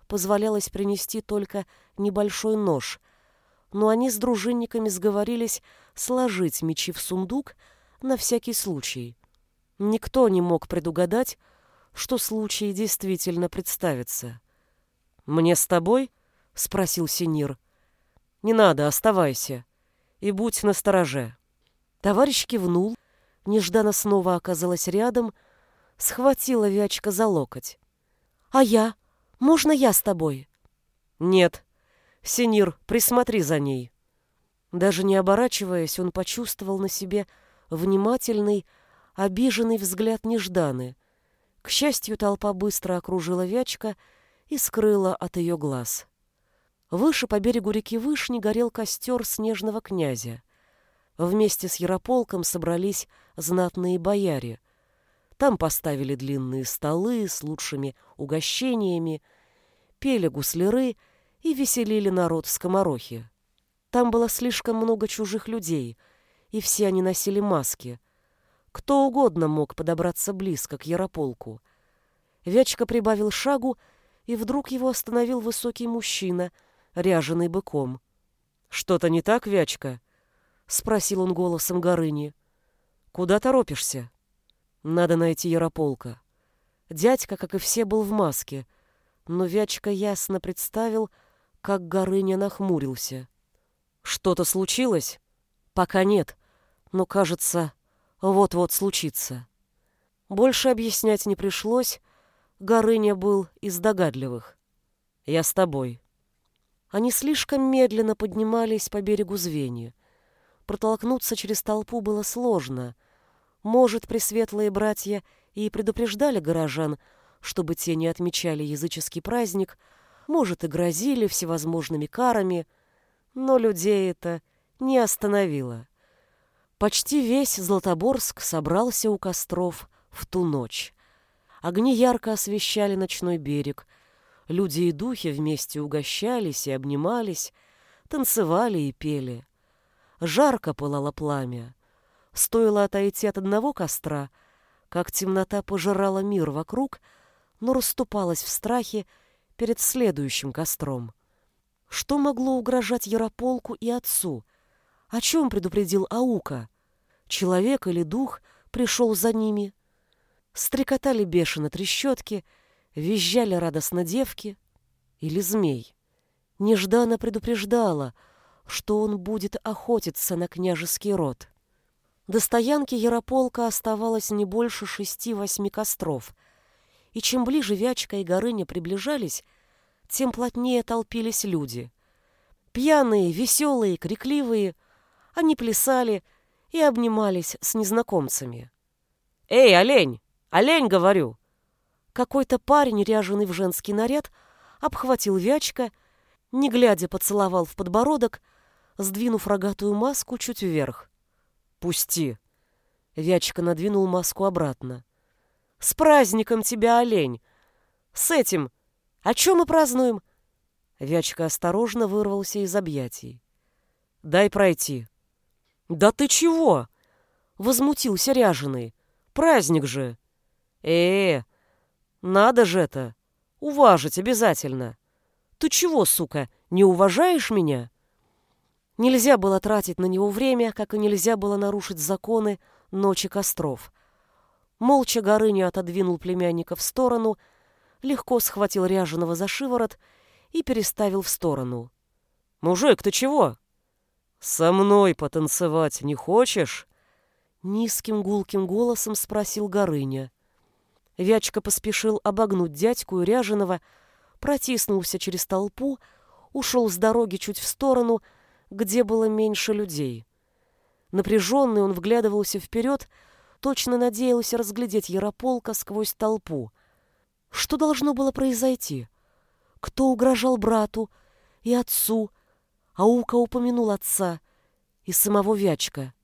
Позволялось принести только небольшой нож. Но они с дружинниками сговорились сложить мечи в сундук на всякий случай. Никто не мог предугадать, что случай действительно представится. «Мне с тобой?» — спросил Синир. «Не надо, оставайся. И будь настороже». Товарищ кивнул, нежданно снова оказалась рядом, схватила Вячка за локоть. «А я? Можно я с тобой?» «Нет. Синир, присмотри за ней». Даже не оборачиваясь, он почувствовал на себе внимательный, обиженный взгляд Нежданы. К счастью, толпа быстро окружила Вячка и скрыла от ее глаз. Выше по берегу реки Вышни горел костер снежного князя. Вместе с Ярополком собрались знатные бояре. Там поставили длинные столы с лучшими угощениями, пели гусляры и веселили народ в скоморохе. Там было слишком много чужих людей, и все они носили маски. Кто угодно мог подобраться близко к Ярополку. Вячка прибавил шагу, и вдруг его остановил высокий мужчина, ряженый быком. «Что-то не так, Вячка?» — спросил он голосом Горыни. «Куда торопишься?» «Надо найти Ярополка». Дядька, как и все, был в маске, но Вячка ясно представил, как Горыня нахмурился. «Что-то случилось?» «Пока нет, но, кажется, вот-вот случится». Больше объяснять не пришлось, Горыня был из догадливых. «Я с тобой». Они слишком медленно поднимались по берегу Звенья. Протолкнуться через толпу было сложно. Может, пресветлые братья и предупреждали горожан, чтобы те не отмечали языческий праздник, может, и грозили всевозможными карами, но людей это не остановило. Почти весь Златоборск собрался у костров в ту ночь. Огни ярко освещали ночной берег. Люди и духи вместе угощались и обнимались, танцевали и пели. Жарко пылало пламя. Стоило отойти от одного костра, как темнота пожирала мир вокруг, но расступалась в страхе перед следующим костром. Что могло угрожать Ярополку и отцу? О чем предупредил Аука? Человек или дух пришел за ними? Стрекотали бешено трещотки, визжали радостно девки или змей. Нежданно предупреждала — что он будет охотиться на княжеский род. До стоянки Ярополка оставалось не больше шести-восьми костров, и чем ближе Вячка и Горыня приближались, тем плотнее толпились люди. Пьяные, веселые, крикливые, они плясали и обнимались с незнакомцами. «Эй, олень! Олень, говорю!» Какой-то парень, ряженый в женский наряд, обхватил Вячка, не глядя поцеловал в подбородок, сдвинув рогатую маску чуть вверх. «Пусти!» Вячка надвинул маску обратно. «С праздником тебя, олень! С этим! О чем мы празднуем?» Вячка осторожно вырвался из объятий. «Дай пройти». «Да ты чего?» Возмутился ряженый. «Праздник же!» э, -э надо же это! Уважить обязательно!» «Ты чего, сука, не уважаешь меня?» Нельзя было тратить на него время, как и нельзя было нарушить законы ночи костров. Молча Горыня отодвинул племянника в сторону, легко схватил ряженого за шиворот и переставил в сторону. «Мужик, ты чего? Со мной потанцевать не хочешь?» Низким гулким голосом спросил Горыня. Вячка поспешил обогнуть дядьку и ряженого, протиснулся через толпу, ушел с дороги чуть в сторону, где было меньше людей. Напряженный он вглядывался вперед, точно надеялся разглядеть Ярополка сквозь толпу. Что должно было произойти? Кто угрожал брату и отцу? Аука упомянул отца и самого Вячка.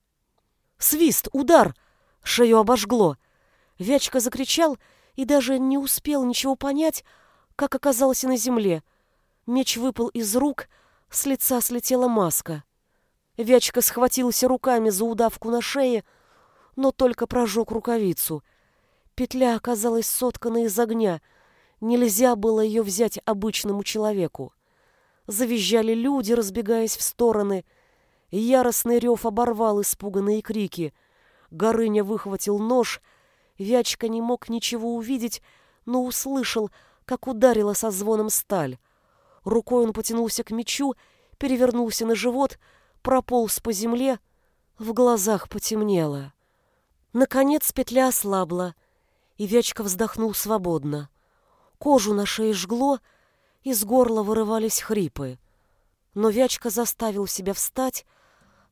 Свист, удар! Шею обожгло. Вячка закричал и даже не успел ничего понять, как оказался на земле. Меч выпал из рук, с лица слетела маска. Вячка схватился руками за удавку на шее, но только прожег рукавицу. Петля оказалась соткана из огня. Нельзя было ее взять обычному человеку. Завизжали люди, разбегаясь в стороны — Яростный рев оборвал испуганные крики. Горыня выхватил нож. Вячка не мог ничего увидеть, но услышал, как ударила со звоном сталь. Рукой он потянулся к мечу, перевернулся на живот, прополз по земле. В глазах потемнело. Наконец петля ослабла, и Вячка вздохнул свободно. Кожу на шее жгло, из горла вырывались хрипы. Но Вячка заставил себя встать,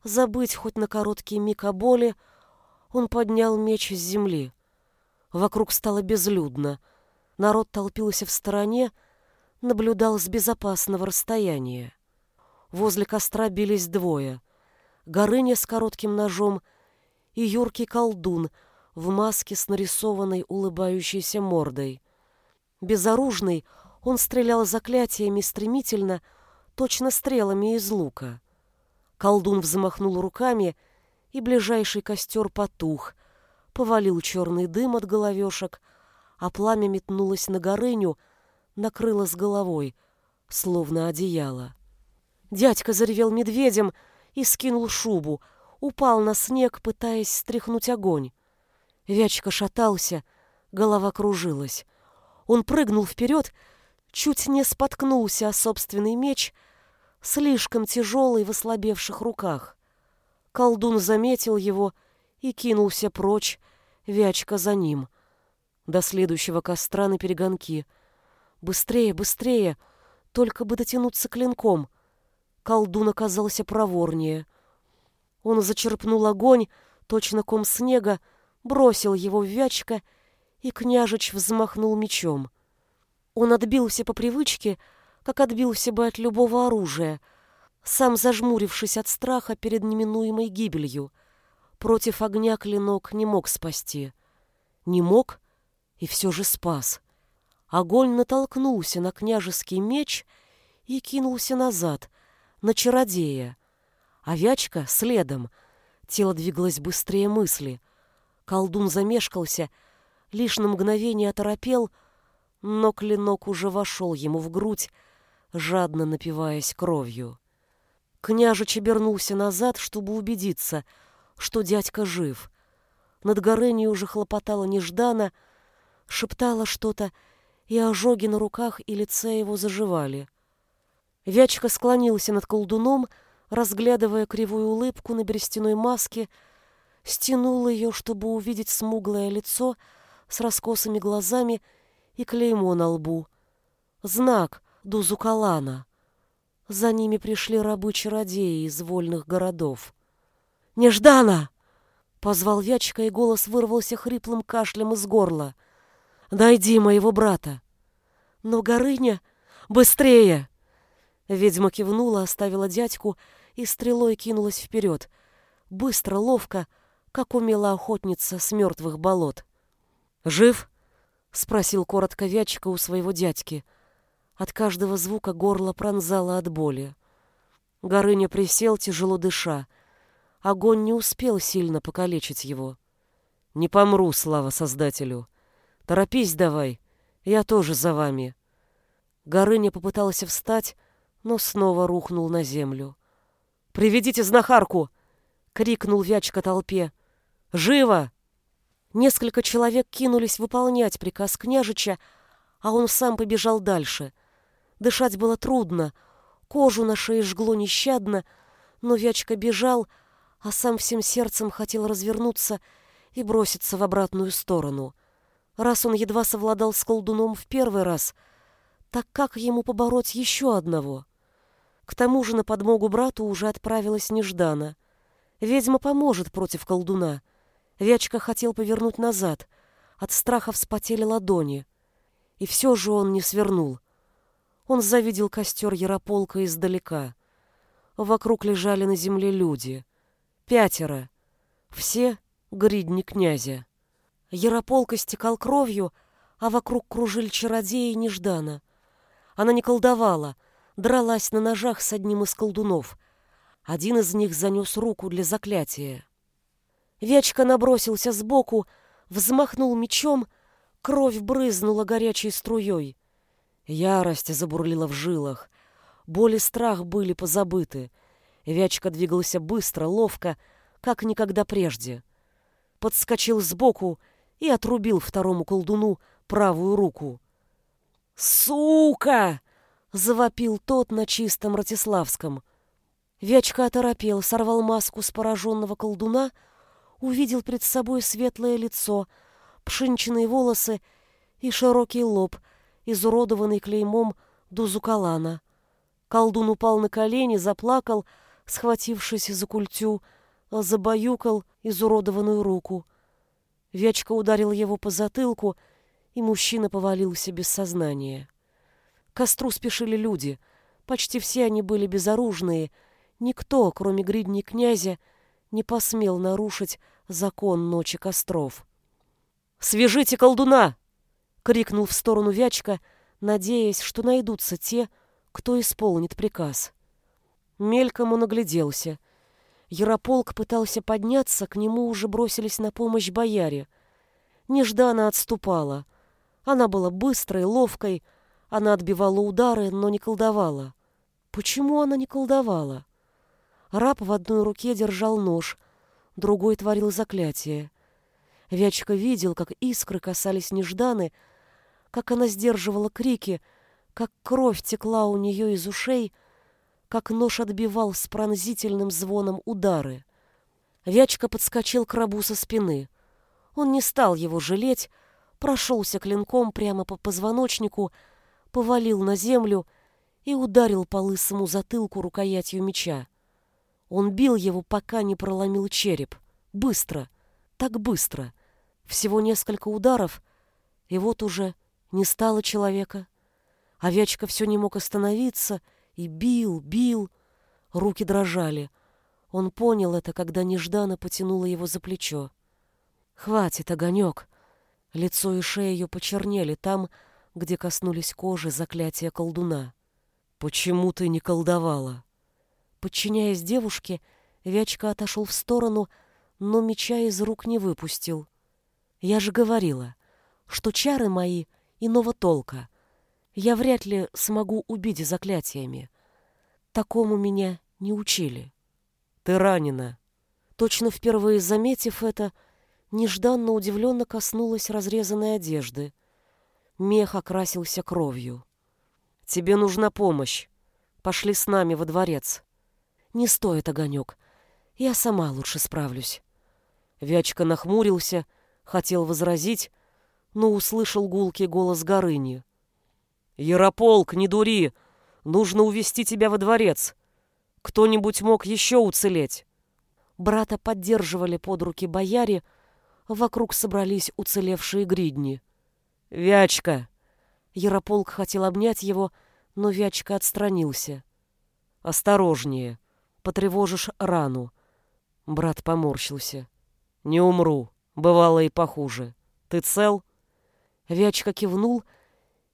забыть хоть на короткий миг о боли, он поднял меч с земли. Вокруг стало безлюдно. Народ толпился в стороне, наблюдал с безопасного расстояния. Возле костра бились двое. Горыня с коротким ножом и юркий колдун в маске с нарисованной улыбающейся мордой. Безоружный, он стрелял заклятиями стремительно, точно стрелами из лука. Колдун взмахнул руками, и ближайший костер потух, повалил черный дым от головешек, а пламя метнулось на горыню, накрыло с головой, словно одеяло. Дядька заревел медведем и скинул шубу, упал на снег, пытаясь стряхнуть огонь. Вячка шатался, голова кружилась. Он прыгнул вперед, чуть не споткнулся о собственный меч — слишком тяжелый в ослабевших руках. Колдун заметил его и кинулся прочь, вячка за ним. До следующего костра на перегонки. Быстрее, быстрее, только бы дотянуться клинком. Колдун оказался проворнее. Он зачерпнул огонь, точно ком снега, бросил его в вячка, и княжич взмахнул мечом. Он отбился по привычке, как отбился бы от любого оружия, сам зажмурившись от страха перед неминуемой гибелью. Против огня клинок не мог спасти. Не мог и все же спас. Огонь натолкнулся на княжеский меч и кинулся назад, на чародея. Овячка следом. Тело двигалось быстрее мысли. Колдун замешкался, лишь на мгновение оторопел, но клинок уже вошел ему в грудь, жадно напиваясь кровью. Княжич обернулся назад, чтобы убедиться, что дядька жив. Над горыней уже хлопотала неждана, шептала что-то, и ожоги на руках и лице его заживали. Вячка склонился над колдуном, разглядывая кривую улыбку на берестяной маске, стянул ее, чтобы увидеть смуглое лицо с раскосыми глазами и клеймо на лбу. Знак, Дузукалана. За ними пришли рабы-чародеи из вольных городов. «Неждана!» — позвал Вячка, и голос вырвался хриплым кашлем из горла. «Найди моего брата!» «Но Горыня... Быстрее!» Ведьма кивнула, оставила дядьку и стрелой кинулась вперед. Быстро, ловко, как умела охотница с мертвых болот. «Жив?» — спросил коротко Вячка у своего дядьки — от каждого звука горло пронзало от боли. Горыня присел, тяжело дыша. Огонь не успел сильно покалечить его. «Не помру, слава Создателю! Торопись давай, я тоже за вами!» Горыня попытался встать, но снова рухнул на землю. «Приведите знахарку!» — крикнул Вячка толпе. «Живо!» Несколько человек кинулись выполнять приказ княжича, а он сам побежал дальше. Дышать было трудно, кожу на шее жгло нещадно, но Вячка бежал, а сам всем сердцем хотел развернуться и броситься в обратную сторону. Раз он едва совладал с колдуном в первый раз, так как ему побороть еще одного? К тому же на подмогу брату уже отправилась Неждана. Ведьма поможет против колдуна. Вячка хотел повернуть назад. От страха вспотели ладони. И все же он не свернул. Он завидел костер Ярополка издалека. Вокруг лежали на земле люди. Пятеро. Все гридни князя. Ярополк истекал кровью, а вокруг кружили чародеи неждана. Она не колдовала, дралась на ножах с одним из колдунов. Один из них занес руку для заклятия. Вячка набросился сбоку, взмахнул мечом, кровь брызнула горячей струей. Ярость забурлила в жилах, боль и страх были позабыты. Вячка двигался быстро, ловко, как никогда прежде. Подскочил сбоку и отрубил второму колдуну правую руку. «Сука!» — завопил тот на чистом ратиславском. Вячка оторопел, сорвал маску с пораженного колдуна, увидел пред собой светлое лицо, пшеничные волосы и широкий лоб, изуродованный клеймом Дузукалана. Колдун упал на колени, заплакал, схватившись за культю, забаюкал изуродованную руку. Вячка ударил его по затылку, и мужчина повалился без сознания. К костру спешили люди. Почти все они были безоружные. Никто, кроме гридни князя, не посмел нарушить закон ночи костров. «Свяжите колдуна!» — крикнул в сторону Вячка, надеясь, что найдутся те, кто исполнит приказ. Мельком он огляделся. Ярополк пытался подняться, к нему уже бросились на помощь бояре. Нежданно отступала. Она была быстрой, ловкой, она отбивала удары, но не колдовала. Почему она не колдовала? Раб в одной руке держал нож, другой творил заклятие. Вячка видел, как искры касались нежданы, как она сдерживала крики, как кровь текла у нее из ушей — как нож отбивал с пронзительным звоном удары. Вячка подскочил к рабу со спины. Он не стал его жалеть, прошелся клинком прямо по позвоночнику, повалил на землю и ударил по лысому затылку рукоятью меча. Он бил его, пока не проломил череп. Быстро, так быстро. Всего несколько ударов, и вот уже не стало человека. Овячка все не мог остановиться — и бил, бил. Руки дрожали. Он понял это, когда нежданно потянула его за плечо. «Хватит, огонек!» Лицо и шея ее почернели там, где коснулись кожи заклятия колдуна. «Почему ты не колдовала?» Подчиняясь девушке, Вячка отошел в сторону, но меча из рук не выпустил. «Я же говорила, что чары мои иного толка — я вряд ли смогу убить заклятиями. Такому меня не учили. Ты ранена. Точно впервые заметив это, нежданно удивленно коснулась разрезанной одежды. Мех окрасился кровью. Тебе нужна помощь. Пошли с нами во дворец. Не стоит, огонек. Я сама лучше справлюсь. Вячка нахмурился, хотел возразить, но услышал гулкий голос Горыни. «Ярополк, не дури! Нужно увести тебя во дворец! Кто-нибудь мог еще уцелеть!» Брата поддерживали под руки бояре, вокруг собрались уцелевшие гридни. «Вячка!» Ярополк хотел обнять его, но Вячка отстранился. «Осторожнее, потревожишь рану». Брат поморщился. «Не умру, бывало и похуже. Ты цел?» Вячка кивнул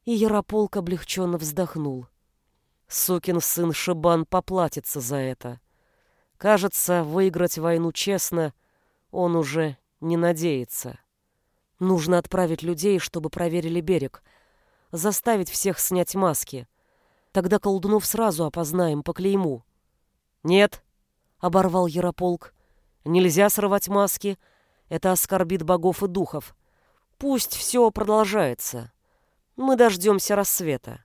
и Ярополк облегченно вздохнул. Сукин сын Шибан поплатится за это. Кажется, выиграть войну честно он уже не надеется. Нужно отправить людей, чтобы проверили берег, заставить всех снять маски. Тогда колдунов сразу опознаем по клейму. Нет, оборвал Ярополк. Нельзя срывать маски. Это оскорбит богов и духов. Пусть все продолжается. Мы дождемся рассвета.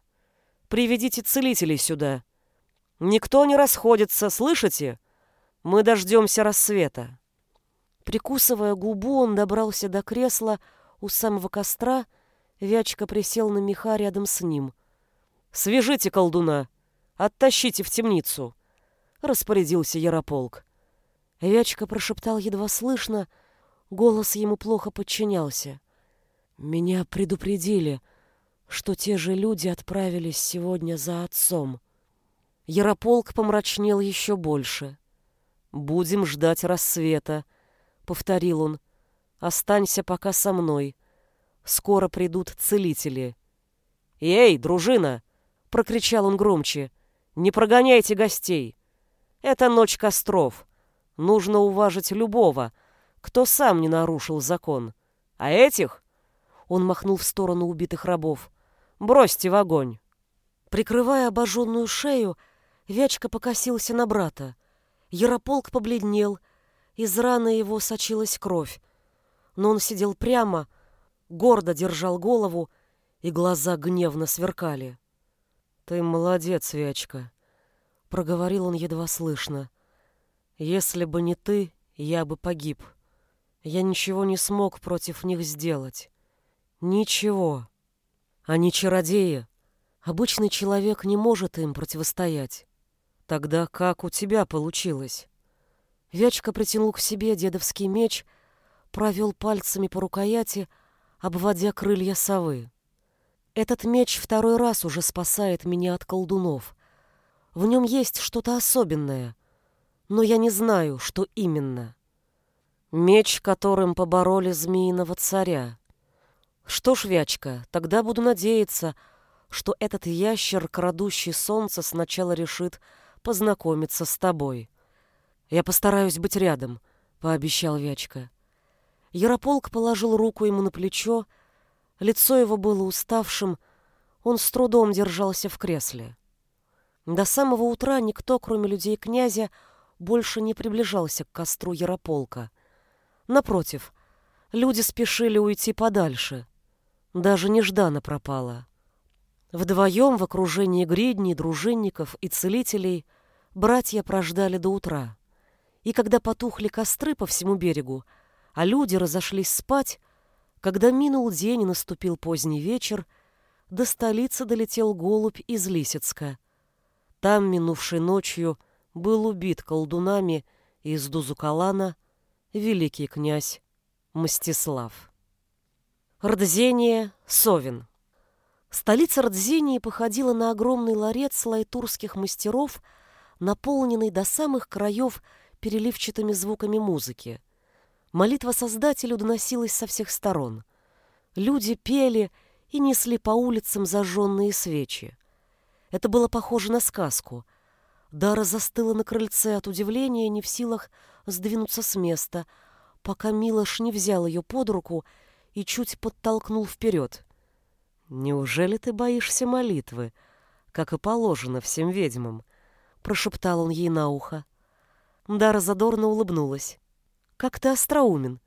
Приведите целителей сюда. Никто не расходится, слышите? Мы дождемся рассвета. Прикусывая губу, он добрался до кресла у самого костра. Вячка присел на меха рядом с ним. «Свяжите колдуна! Оттащите в темницу!» — распорядился Ярополк. Вячка прошептал едва слышно, голос ему плохо подчинялся. «Меня предупредили, что те же люди отправились сегодня за отцом». Ярополк помрачнел еще больше. «Будем ждать рассвета», — повторил он. «Останься пока со мной. Скоро придут целители». «Эй, дружина!» — прокричал он громче. «Не прогоняйте гостей! Это ночь костров. Нужно уважить любого, кто сам не нарушил закон. А этих...» Он махнул в сторону убитых рабов. «Бросьте в огонь!» Прикрывая обожженную шею, Вячка покосился на брата. Ярополк побледнел, из раны его сочилась кровь. Но он сидел прямо, гордо держал голову, и глаза гневно сверкали. «Ты молодец, Вячка», — проговорил он едва слышно. «Если бы не ты, я бы погиб. Я ничего не смог против них сделать. Ничего. Они чародеи. Обычный человек не может им противостоять. Тогда как у тебя получилось? Вячка притянул к себе дедовский меч, провел пальцами по рукояти, обводя крылья совы. Этот меч второй раз уже спасает меня от колдунов. В нем есть что-то особенное, но я не знаю, что именно. Меч, которым побороли змеиного царя. Что ж, Вячка, тогда буду надеяться, что этот ящер, крадущий солнце, сначала решит познакомиться с тобой. Я постараюсь быть рядом, пообещал Вячка. Ярополк положил руку ему на плечо, лицо его было уставшим, он с трудом держался в кресле. До самого утра никто, кроме людей князя, больше не приближался к костру Ярополка. Напротив, люди спешили уйти подальше. Даже нежданно пропала. Вдвоем в окружении гридней, дружинников и целителей братья прождали до утра. И когда потухли костры по всему берегу, а люди разошлись спать, когда минул день и наступил поздний вечер, до столицы долетел голубь из Лисицка. Там, минувшей ночью, был убит колдунами из Дузукалана великий князь Мстислав. Рдзение, Совин. Столица Рдзении походила на огромный ларец лайтурских мастеров, наполненный до самых краев переливчатыми звуками музыки. Молитва Создателю доносилась со всех сторон. Люди пели и несли по улицам зажженные свечи. Это было похоже на сказку. Дара застыла на крыльце от удивления, не в силах сдвинуться с места, пока Милош не взял ее под руку чуть подтолкнул вперед. «Неужели ты боишься молитвы, как и положено всем ведьмам?» — прошептал он ей на ухо. Дара задорно улыбнулась. «Как ты остроумен!»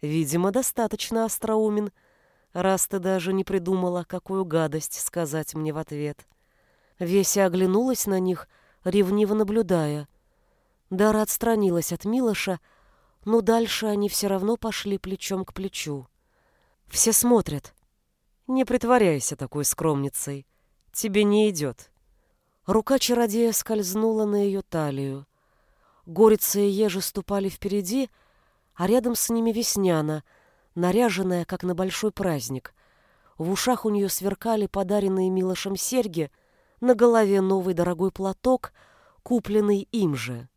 «Видимо, достаточно остроумен, раз ты даже не придумала, какую гадость сказать мне в ответ». Веся оглянулась на них, ревниво наблюдая. Дара отстранилась от Милоша, но дальше они все равно пошли плечом к плечу. Все смотрят. Не притворяйся такой скромницей. Тебе не идет. Рука чародея скользнула на ее талию. Горица и ежи ступали впереди, а рядом с ними Весняна, наряженная, как на большой праздник. В ушах у нее сверкали подаренные Милошем серьги, на голове новый дорогой платок, купленный им же.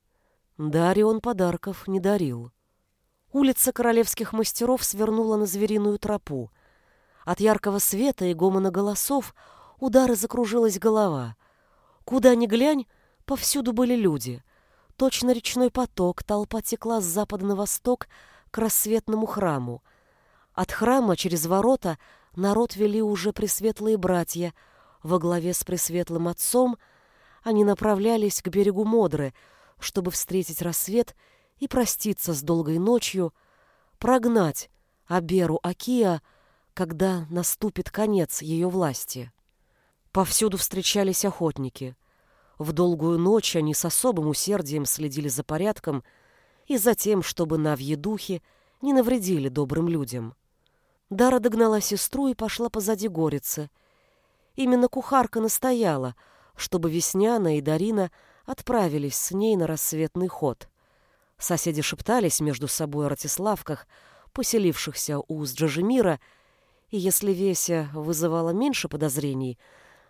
Даре он подарков не дарил. Улица королевских мастеров свернула на звериную тропу — от яркого света и гомона голосов удары закружилась голова. Куда ни глянь, повсюду были люди. Точно речной поток, толпа текла с запада на восток к рассветному храму. От храма через ворота народ вели уже пресветлые братья. Во главе с пресветлым отцом они направлялись к берегу Модры, чтобы встретить рассвет и проститься с долгой ночью, прогнать Аберу Акия, когда наступит конец ее власти. Повсюду встречались охотники. В долгую ночь они с особым усердием следили за порядком и за тем, чтобы навьи духи не навредили добрым людям. Дара догнала сестру и пошла позади горицы. Именно кухарка настояла, чтобы Весняна и Дарина отправились с ней на рассветный ход. Соседи шептались между собой о ратиславках, поселившихся у Сджажемира, и если Веся вызывала меньше подозрений,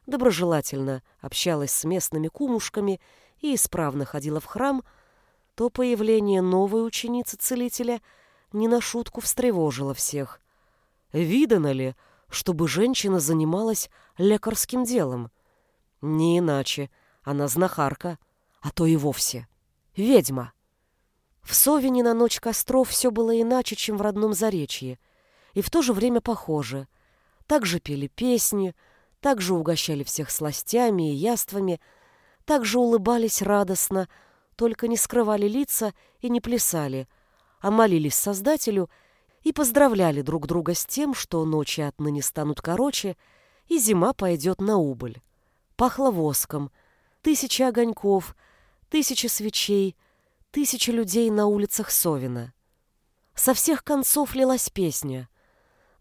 доброжелательно общалась с местными кумушками и исправно ходила в храм, то появление новой ученицы-целителя не на шутку встревожило всех. Видано ли, чтобы женщина занималась лекарским делом? Не иначе. Она знахарка, а то и вовсе. Ведьма. В Совине на ночь костров все было иначе, чем в родном Заречье, и в то же время похоже. Так же пели песни, так же угощали всех сластями и яствами, так же улыбались радостно, только не скрывали лица и не плясали, а молились Создателю — и поздравляли друг друга с тем, что ночи отныне станут короче, и зима пойдет на убыль. Пахло воском, тысячи огоньков, тысячи свечей, тысячи людей на улицах Совина. Со всех концов лилась песня.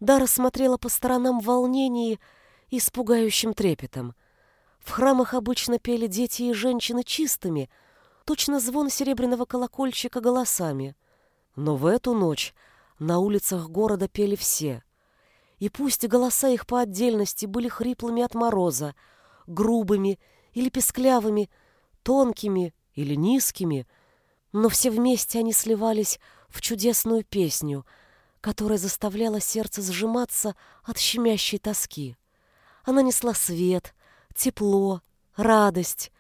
Дара смотрела по сторонам в волнении и с пугающим трепетом. В храмах обычно пели дети и женщины чистыми, точно звон серебряного колокольчика голосами. Но в эту ночь на улицах города пели все. И пусть голоса их по отдельности были хриплыми от мороза, грубыми или песклявыми, тонкими или низкими, но все вместе они сливались в чудесную песню, которая заставляла сердце сжиматься от щемящей тоски. Она несла свет, тепло, радость.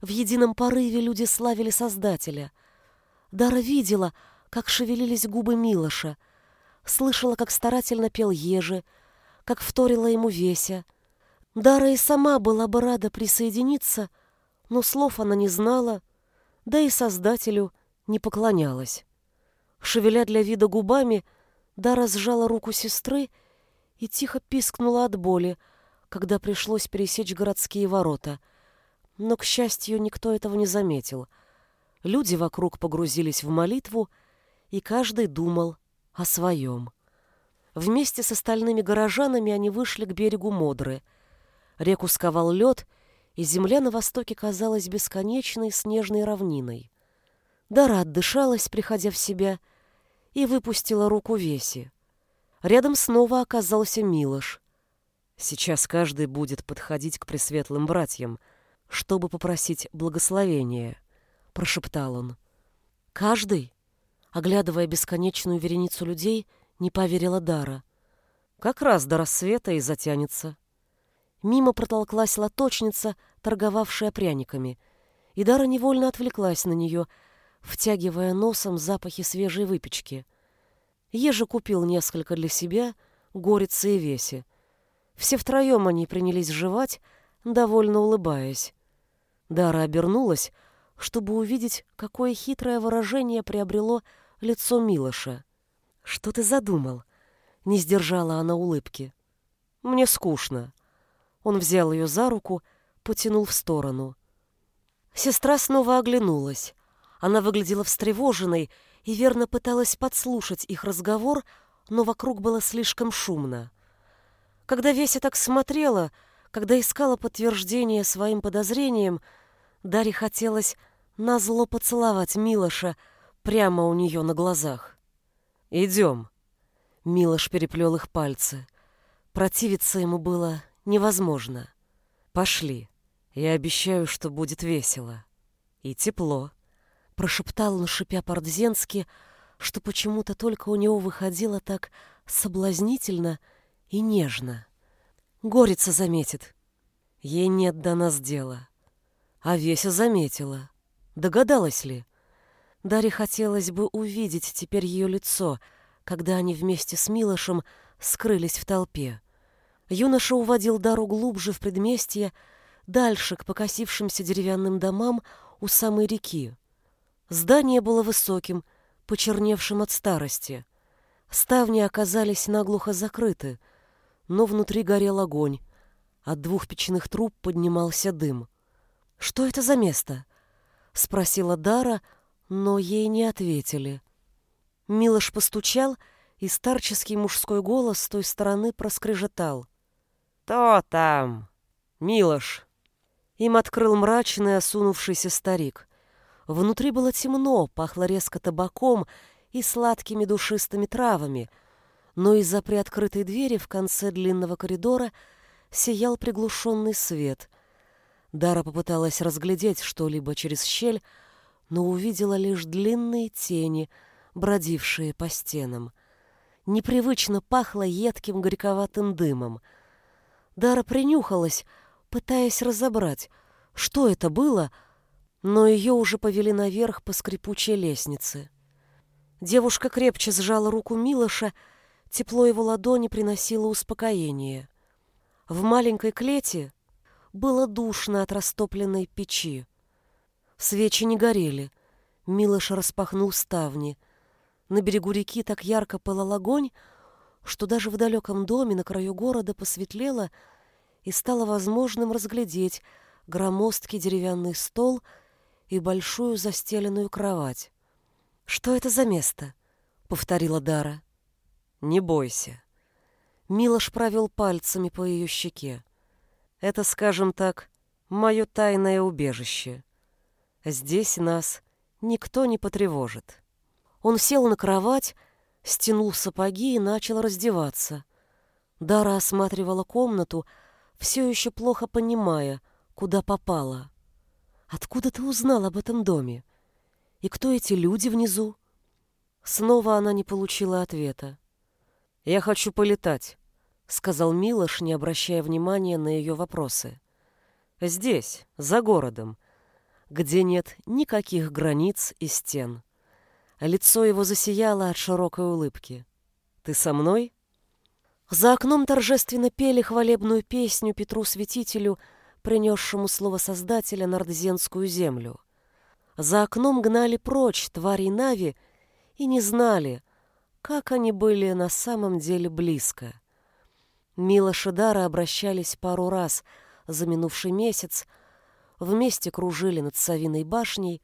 В едином порыве люди славили Создателя. Дара видела, как шевелились губы Милоша, слышала, как старательно пел Ежи, как вторила ему Веся. Дара и сама была бы рада присоединиться, но слов она не знала, да и Создателю не поклонялась. Шевеля для вида губами, Дара сжала руку сестры и тихо пискнула от боли, когда пришлось пересечь городские ворота. Но, к счастью, никто этого не заметил. Люди вокруг погрузились в молитву, и каждый думал о своем. Вместе с остальными горожанами они вышли к берегу Модры. Реку сковал лед, и земля на востоке казалась бесконечной снежной равниной. Дара отдышалась, приходя в себя, и выпустила руку Веси. Рядом снова оказался Милош. Сейчас каждый будет подходить к пресветлым братьям, чтобы попросить благословения, прошептал он. Каждый? Оглядывая бесконечную вереницу людей, не поверила Дара. Как раз до рассвета и затянется. Мимо протолклась лоточница, торговавшая пряниками, и Дара невольно отвлеклась на нее, втягивая носом запахи свежей выпечки. Ежа купил несколько для себя, горицы и веси. Все втроем они принялись жевать, довольно улыбаясь. Дара обернулась, чтобы увидеть, какое хитрое выражение приобрело лицо Милоша. «Что ты задумал?» Не сдержала она улыбки. «Мне скучно». Он взял ее за руку, потянул в сторону. Сестра снова оглянулась. Она выглядела встревоженной и верно пыталась подслушать их разговор, но вокруг было слишком шумно. Когда Веся так смотрела, когда искала подтверждение своим подозрениям, Даре хотелось назло поцеловать Милоша, прямо у нее на глазах. «Идем». Милош переплел их пальцы. Противиться ему было невозможно. «Пошли. Я обещаю, что будет весело. И тепло». Прошептал он, шипя по-рдзенски, что почему-то только у него выходило так соблазнительно и нежно. Горица заметит. Ей нет до нас дела. А Веся заметила. Догадалась ли? Даре хотелось бы увидеть теперь ее лицо, когда они вместе с Милошем скрылись в толпе. Юноша уводил Дару глубже в предместье, дальше к покосившимся деревянным домам у самой реки. Здание было высоким, почерневшим от старости. Ставни оказались наглухо закрыты, но внутри горел огонь. От двух печных труб поднимался дым. «Что это за место?» — спросила Дара, но ей не ответили. Милош постучал, и старческий мужской голос с той стороны проскрежетал. «Кто там?» «Милош!» Им открыл мрачный, осунувшийся старик. Внутри было темно, пахло резко табаком и сладкими душистыми травами, но из-за приоткрытой двери в конце длинного коридора сиял приглушенный свет. Дара попыталась разглядеть что-либо через щель, но увидела лишь длинные тени, бродившие по стенам. Непривычно пахло едким горьковатым дымом. Дара принюхалась, пытаясь разобрать, что это было, но ее уже повели наверх по скрипучей лестнице. Девушка крепче сжала руку Милоша, тепло его ладони приносило успокоение. В маленькой клете было душно от растопленной печи. Свечи не горели. Милош распахнул ставни. На берегу реки так ярко пылал огонь, что даже в далеком доме на краю города посветлело и стало возможным разглядеть громоздкий деревянный стол и большую застеленную кровать. «Что это за место?» — повторила Дара. «Не бойся». Милош провел пальцами по ее щеке. «Это, скажем так, мое тайное убежище. Здесь нас никто не потревожит. Он сел на кровать, стянул сапоги и начал раздеваться. Дара осматривала комнату, все еще плохо понимая, куда попала. Откуда ты узнал об этом доме? И кто эти люди внизу? Снова она не получила ответа. «Я хочу полетать», — сказал Милош, не обращая внимания на ее вопросы. «Здесь, за городом, где нет никаких границ и стен. Лицо его засияло от широкой улыбки. «Ты со мной?» За окном торжественно пели хвалебную песню Петру Святителю, принесшему слово Создателя на Ордзенскую землю. За окном гнали прочь твари Нави и не знали, как они были на самом деле близко. Мила Шидара обращались пару раз за минувший месяц, вместе кружили над Савиной башней,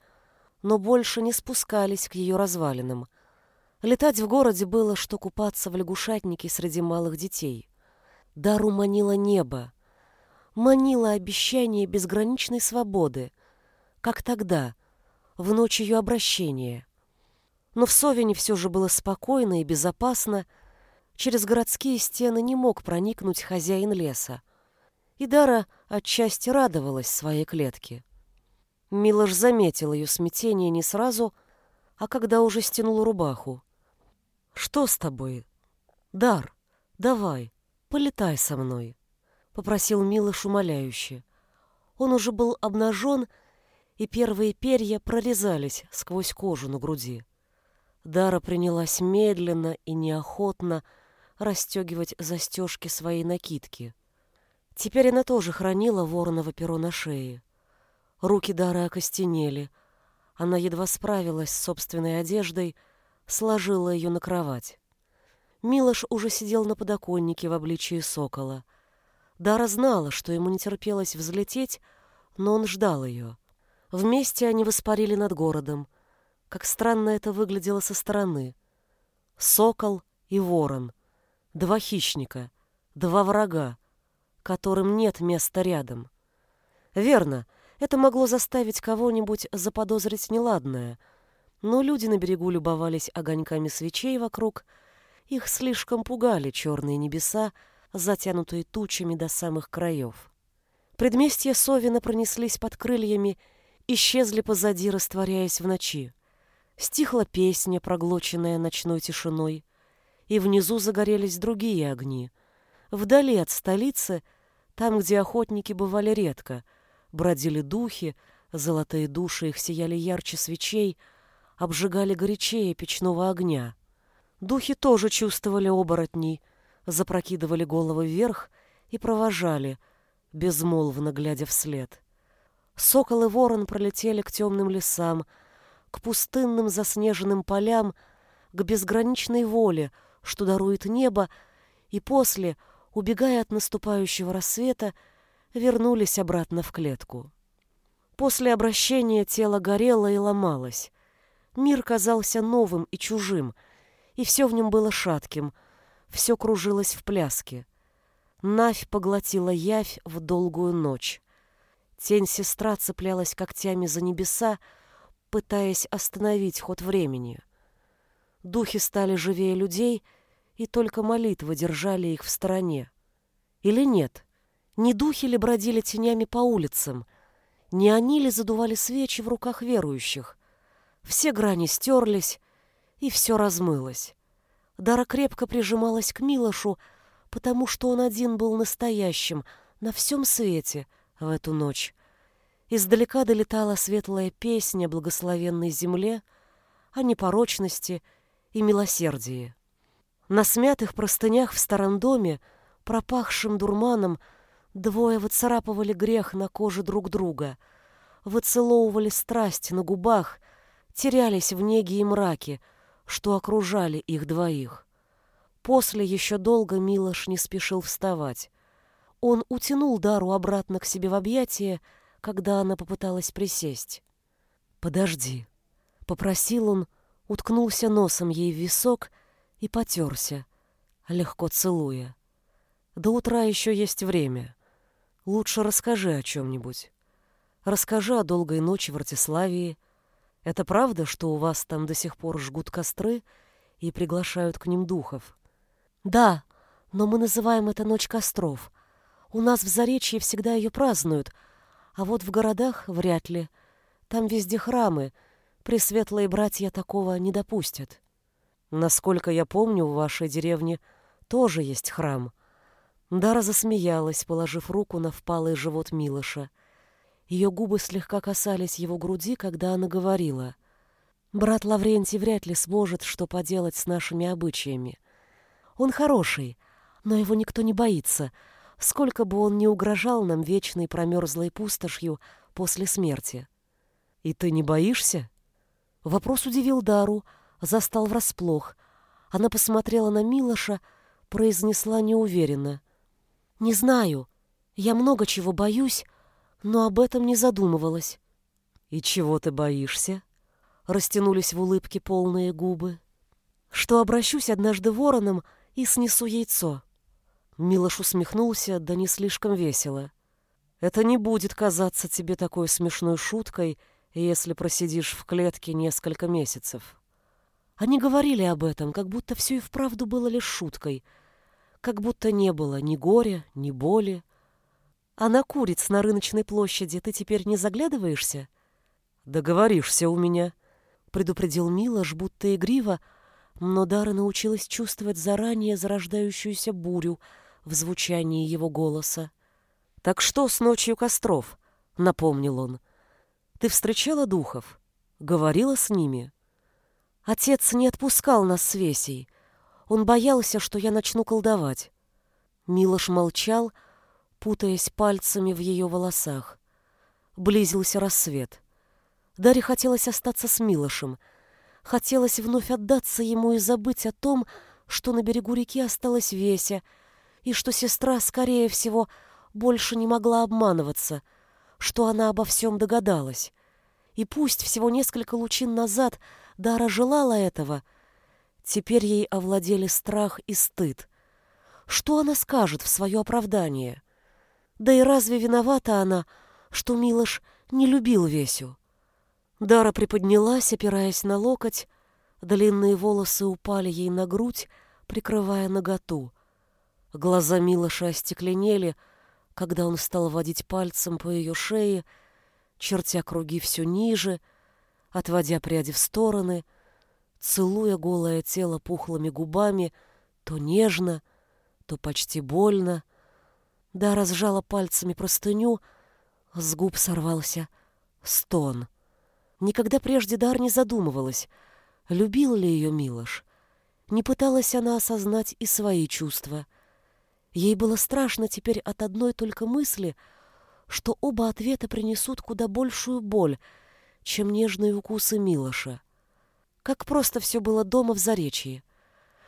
но больше не спускались к ее развалинам. Летать в городе было, что купаться в лягушатнике среди малых детей. Дару манило небо, манило обещание безграничной свободы, как тогда, в ночь ее обращения. Но в Совине все же было спокойно и безопасно, через городские стены не мог проникнуть хозяин леса и Дара отчасти радовалась своей клетке. Милош заметил ее смятение не сразу, а когда уже стянул рубаху. «Что с тобой?» «Дар, давай, полетай со мной», — попросил Милош умоляюще. Он уже был обнажен, и первые перья прорезались сквозь кожу на груди. Дара принялась медленно и неохотно расстегивать застежки своей накидки. Теперь она тоже хранила вороново перо на шее. Руки Дары окостенели. Она едва справилась с собственной одеждой, сложила ее на кровать. Милош уже сидел на подоконнике в обличии сокола. Дара знала, что ему не терпелось взлететь, но он ждал ее. Вместе они воспарили над городом. Как странно это выглядело со стороны. Сокол и ворон. Два хищника, два врага которым нет места рядом. Верно, это могло заставить кого-нибудь заподозрить неладное, но люди на берегу любовались огоньками свечей вокруг, их слишком пугали черные небеса, затянутые тучами до самых краев. Предместья Совина пронеслись под крыльями, исчезли позади, растворяясь в ночи. Стихла песня, проглоченная ночной тишиной, и внизу загорелись другие огни — Вдали от столицы, там, где охотники бывали редко, бродили духи, золотые души их сияли ярче свечей, обжигали горячее печного огня. Духи тоже чувствовали оборотней, запрокидывали головы вверх и провожали, безмолвно глядя вслед. Сокол и ворон пролетели к темным лесам, к пустынным заснеженным полям, к безграничной воле, что дарует небо, и после, убегая от наступающего рассвета, вернулись обратно в клетку. После обращения тело горело и ломалось. Мир казался новым и чужим, и все в нем было шатким, все кружилось в пляске. Навь поглотила явь в долгую ночь. Тень сестра цеплялась когтями за небеса, пытаясь остановить ход времени. Духи стали живее людей, и только молитвы держали их в стороне. Или нет? Не духи ли бродили тенями по улицам? Не они ли задували свечи в руках верующих? Все грани стерлись, и все размылось. Дара крепко прижималась к Милошу, потому что он один был настоящим на всем свете в эту ночь. Издалека долетала светлая песня благословенной земле о непорочности и милосердии. На смятых простынях в старом доме, пропахшим дурманом, двое выцарапывали грех на коже друг друга, выцеловывали страсть на губах, терялись в неге и мраке, что окружали их двоих. После еще долго Милош не спешил вставать. Он утянул Дару обратно к себе в объятия, когда она попыталась присесть. «Подожди», — попросил он, уткнулся носом ей в висок и потерся, легко целуя. «До утра еще есть время. Лучше расскажи о чем-нибудь. Расскажи о долгой ночи в Артиславии. Это правда, что у вас там до сих пор жгут костры и приглашают к ним духов?» «Да, но мы называем это Ночь костров. У нас в Заречье всегда ее празднуют — а вот в городах вряд ли. Там везде храмы. Пресветлые братья такого не допустят. Насколько я помню, в вашей деревне тоже есть храм. Дара засмеялась, положив руку на впалый живот Милоша. Ее губы слегка касались его груди, когда она говорила. «Брат Лаврентий вряд ли сможет что поделать с нашими обычаями. Он хороший, но его никто не боится, сколько бы он ни угрожал нам вечной промерзлой пустошью после смерти. «И ты не боишься?» Вопрос удивил Дару, застал врасплох. Она посмотрела на Милоша, произнесла неуверенно. «Не знаю. Я много чего боюсь, но об этом не задумывалась». «И чего ты боишься?» Растянулись в улыбке полные губы. «Что обращусь однажды вороном и снесу яйцо». Милош усмехнулся, да не слишком весело. Это не будет казаться тебе такой смешной шуткой, если просидишь в клетке несколько месяцев. Они говорили об этом, как будто все и вправду было лишь шуткой, как будто не было ни горя, ни боли. А на куриц на рыночной площади ты теперь не заглядываешься? Договоришься у меня, предупредил Милош, будто игриво, но Дара научилась чувствовать заранее зарождающуюся бурю — в звучании его голоса. «Так что с ночью костров?» — напомнил он. «Ты встречала духов? Говорила с ними?» Отец не отпускал нас с Весей. Он боялся, что я начну колдовать. Милош молчал, путаясь пальцами в ее волосах. Близился рассвет. Даре хотелось остаться с Милошем. Хотелось вновь отдаться ему и забыть о том, что на берегу реки осталась Веся — и что сестра, скорее всего, больше не могла обманываться, что она обо всем догадалась. И пусть всего несколько лучин назад Дара желала этого, теперь ей овладели страх и стыд. Что она скажет в свое оправдание? Да и разве виновата она, что Милош не любил Весю? Дара приподнялась, опираясь на локоть, длинные волосы упали ей на грудь, прикрывая наготу. Глаза Милоша остекленели, когда он стал водить пальцем по ее шее, чертя круги все ниже, отводя пряди в стороны, целуя голое тело пухлыми губами, то нежно, то почти больно. Да разжала пальцами простыню, с губ сорвался стон. Никогда прежде Дар не задумывалась, любил ли ее Милош. Не пыталась она осознать и свои чувства — Ей было страшно теперь от одной только мысли, что оба ответа принесут куда большую боль, чем нежные укусы Милоша. Как просто все было дома в Заречье.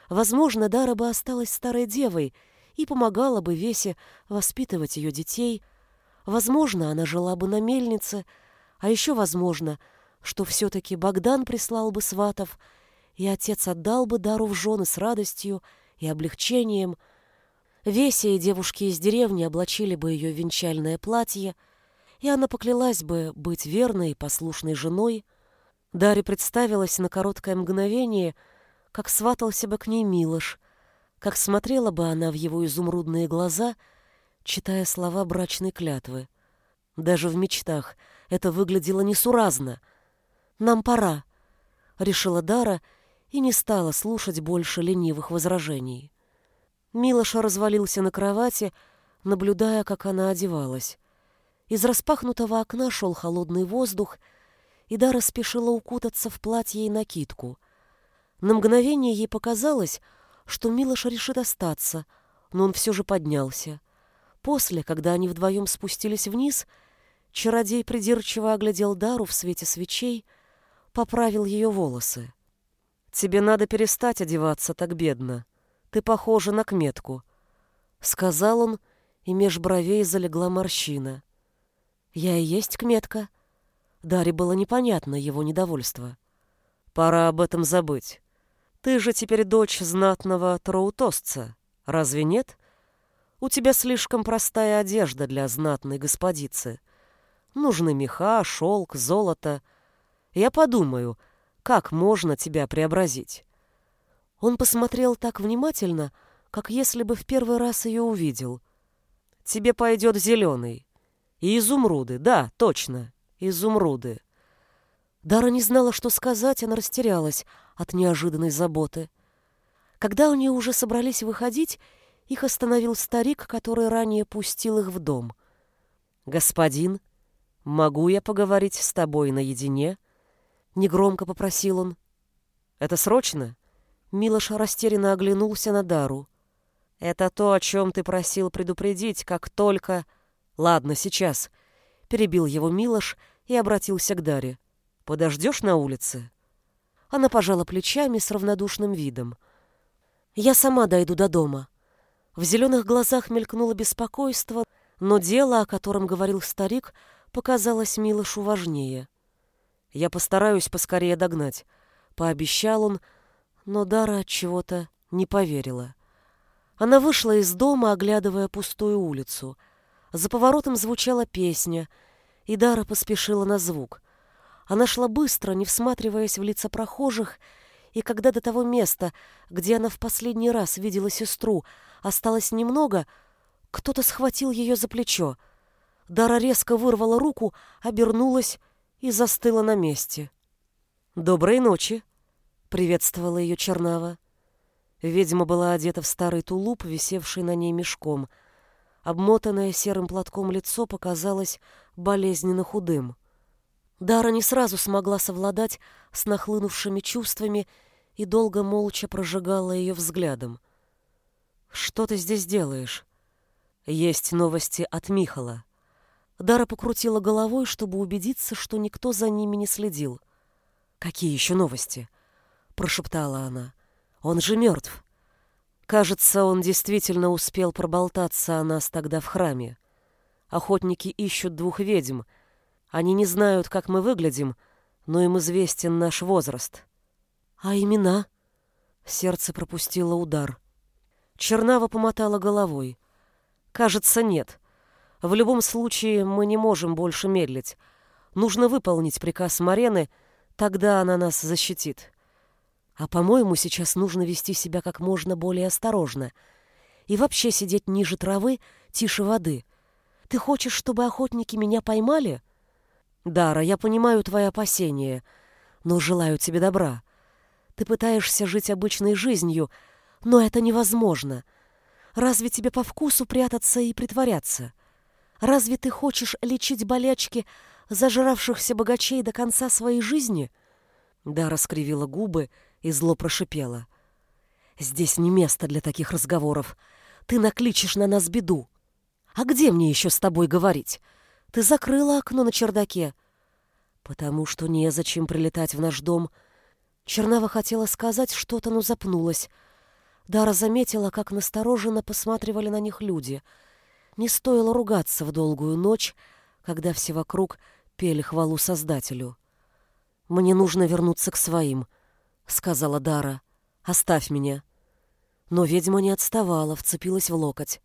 Возможно, Дара бы осталась старой девой и помогала бы Весе воспитывать ее детей. Возможно, она жила бы на мельнице, а еще возможно, что все-таки Богдан прислал бы сватов, и отец отдал бы Дару в жены с радостью и облегчением. Весе и девушки из деревни облачили бы ее венчальное платье, и она поклялась бы быть верной и послушной женой. Даре представилась на короткое мгновение, как сватался бы к ней Милош, как смотрела бы она в его изумрудные глаза, читая слова брачной клятвы. Даже в мечтах это выглядело несуразно. «Нам пора», — решила Дара и не стала слушать больше ленивых возражений. Милоша развалился на кровати, наблюдая, как она одевалась. Из распахнутого окна шел холодный воздух, и Дара спешила укутаться в платье и накидку. На мгновение ей показалось, что Милоша решит остаться, но он все же поднялся. После, когда они вдвоем спустились вниз, чародей придирчиво оглядел Дару в свете свечей, поправил ее волосы. «Тебе надо перестать одеваться так бедно. Ты похожа на кметку», — сказал он, и меж бровей залегла морщина. «Я и есть кметка». Даре было непонятно его недовольство. «Пора об этом забыть. Ты же теперь дочь знатного троутосца, разве нет? У тебя слишком простая одежда для знатной господицы. Нужны меха, шелк, золото. Я подумаю, — как можно тебя преобразить?» Он посмотрел так внимательно, как если бы в первый раз ее увидел. «Тебе пойдет зеленый. И изумруды, да, точно, изумруды». Дара не знала, что сказать, она растерялась от неожиданной заботы. Когда они уже собрались выходить, их остановил старик, который ранее пустил их в дом. «Господин, могу я поговорить с тобой наедине?» Негромко попросил он. «Это срочно?» Милош растерянно оглянулся на Дару. «Это то, о чем ты просил предупредить, как только...» «Ладно, сейчас», — перебил его Милош и обратился к Даре. «Подождешь на улице?» Она пожала плечами с равнодушным видом. «Я сама дойду до дома». В зеленых глазах мелькнуло беспокойство, но дело, о котором говорил старик, показалось Милошу важнее. Я постараюсь поскорее догнать, пообещал он, но Дара от чего-то не поверила. Она вышла из дома, оглядывая пустую улицу. За поворотом звучала песня, и Дара поспешила на звук. Она шла быстро, не всматриваясь в лица прохожих, и когда до того места, где она в последний раз видела сестру, осталось немного, кто-то схватил ее за плечо. Дара резко вырвала руку, обернулась и застыла на месте. «Доброй ночи!» — приветствовала ее Чернава. Ведьма была одета в старый тулуп, висевший на ней мешком. Обмотанное серым платком лицо показалось болезненно худым. Дара не сразу смогла совладать с нахлынувшими чувствами и долго молча прожигала ее взглядом. «Что ты здесь делаешь?» «Есть новости от Михала», Дара покрутила головой, чтобы убедиться, что никто за ними не следил. «Какие еще новости?» — прошептала она. «Он же мертв. Кажется, он действительно успел проболтаться о нас тогда в храме. Охотники ищут двух ведьм. Они не знают, как мы выглядим, но им известен наш возраст». «А имена?» Сердце пропустило удар. Чернава помотала головой. «Кажется, нет». В любом случае, мы не можем больше медлить. Нужно выполнить приказ Марены, тогда она нас защитит. А, по-моему, сейчас нужно вести себя как можно более осторожно. И вообще сидеть ниже травы, тише воды. Ты хочешь, чтобы охотники меня поймали? Дара, я понимаю твои опасения, но желаю тебе добра. Ты пытаешься жить обычной жизнью, но это невозможно. Разве тебе по вкусу прятаться и притворяться?» Разве ты хочешь лечить болячки зажравшихся богачей до конца своей жизни?» Да раскривила губы и зло прошипела. «Здесь не место для таких разговоров. Ты накличешь на нас беду. А где мне еще с тобой говорить? Ты закрыла окно на чердаке. Потому что незачем прилетать в наш дом. Чернава хотела сказать что-то, но запнулась. Дара заметила, как настороженно посматривали на них люди. Не стоило ругаться в долгую ночь, когда все вокруг пели хвалу Создателю. «Мне нужно вернуться к своим», — сказала Дара. «Оставь меня». Но ведьма не отставала, вцепилась в локоть.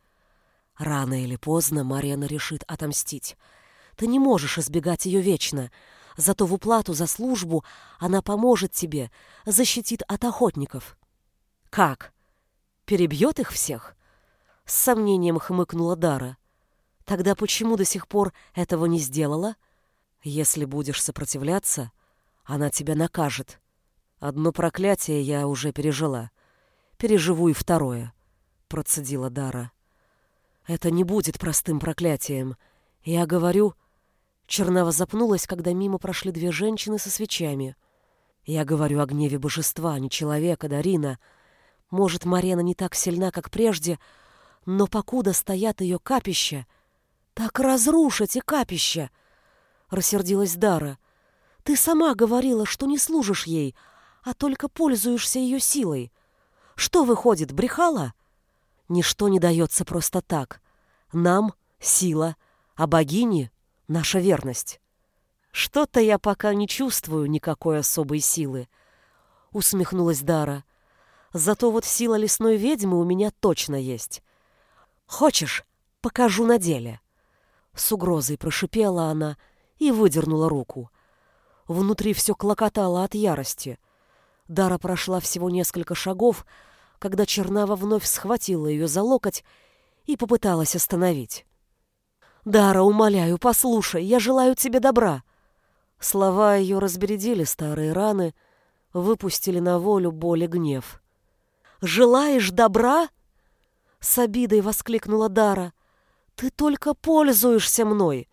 Рано или поздно Марьяна решит отомстить. Ты не можешь избегать ее вечно, зато в уплату за службу она поможет тебе, защитит от охотников. Как? Перебьет их всех? С сомнением хмыкнула Дара. Тогда почему до сих пор этого не сделала? Если будешь сопротивляться, она тебя накажет. Одно проклятие я уже пережила. Переживу и второе, процедила Дара. Это не будет простым проклятием. Я говорю... Чернава запнулась, когда мимо прошли две женщины со свечами. Я говорю о гневе божества, а не человека, Дарина. Может, Марена не так сильна, как прежде, но покуда стоят ее капища... Так разрушь эти капища! Рассердилась Дара. Ты сама говорила, что не служишь ей, а только пользуешься ее силой. Что выходит, брехала? Ничто не дается просто так. Нам — сила, а богине — наша верность. Что-то я пока не чувствую никакой особой силы. Усмехнулась Дара. Зато вот сила лесной ведьмы у меня точно есть. Хочешь, покажу на деле. С угрозой прошипела она и выдернула руку. Внутри все клокотало от ярости. Дара прошла всего несколько шагов, когда Чернава вновь схватила ее за локоть и попыталась остановить. «Дара, умоляю, послушай, я желаю тебе добра!» Слова ее разбередили старые раны, выпустили на волю боль и гнев. «Желаешь добра?» С обидой воскликнула Дара. «Ты только пользуешься мной!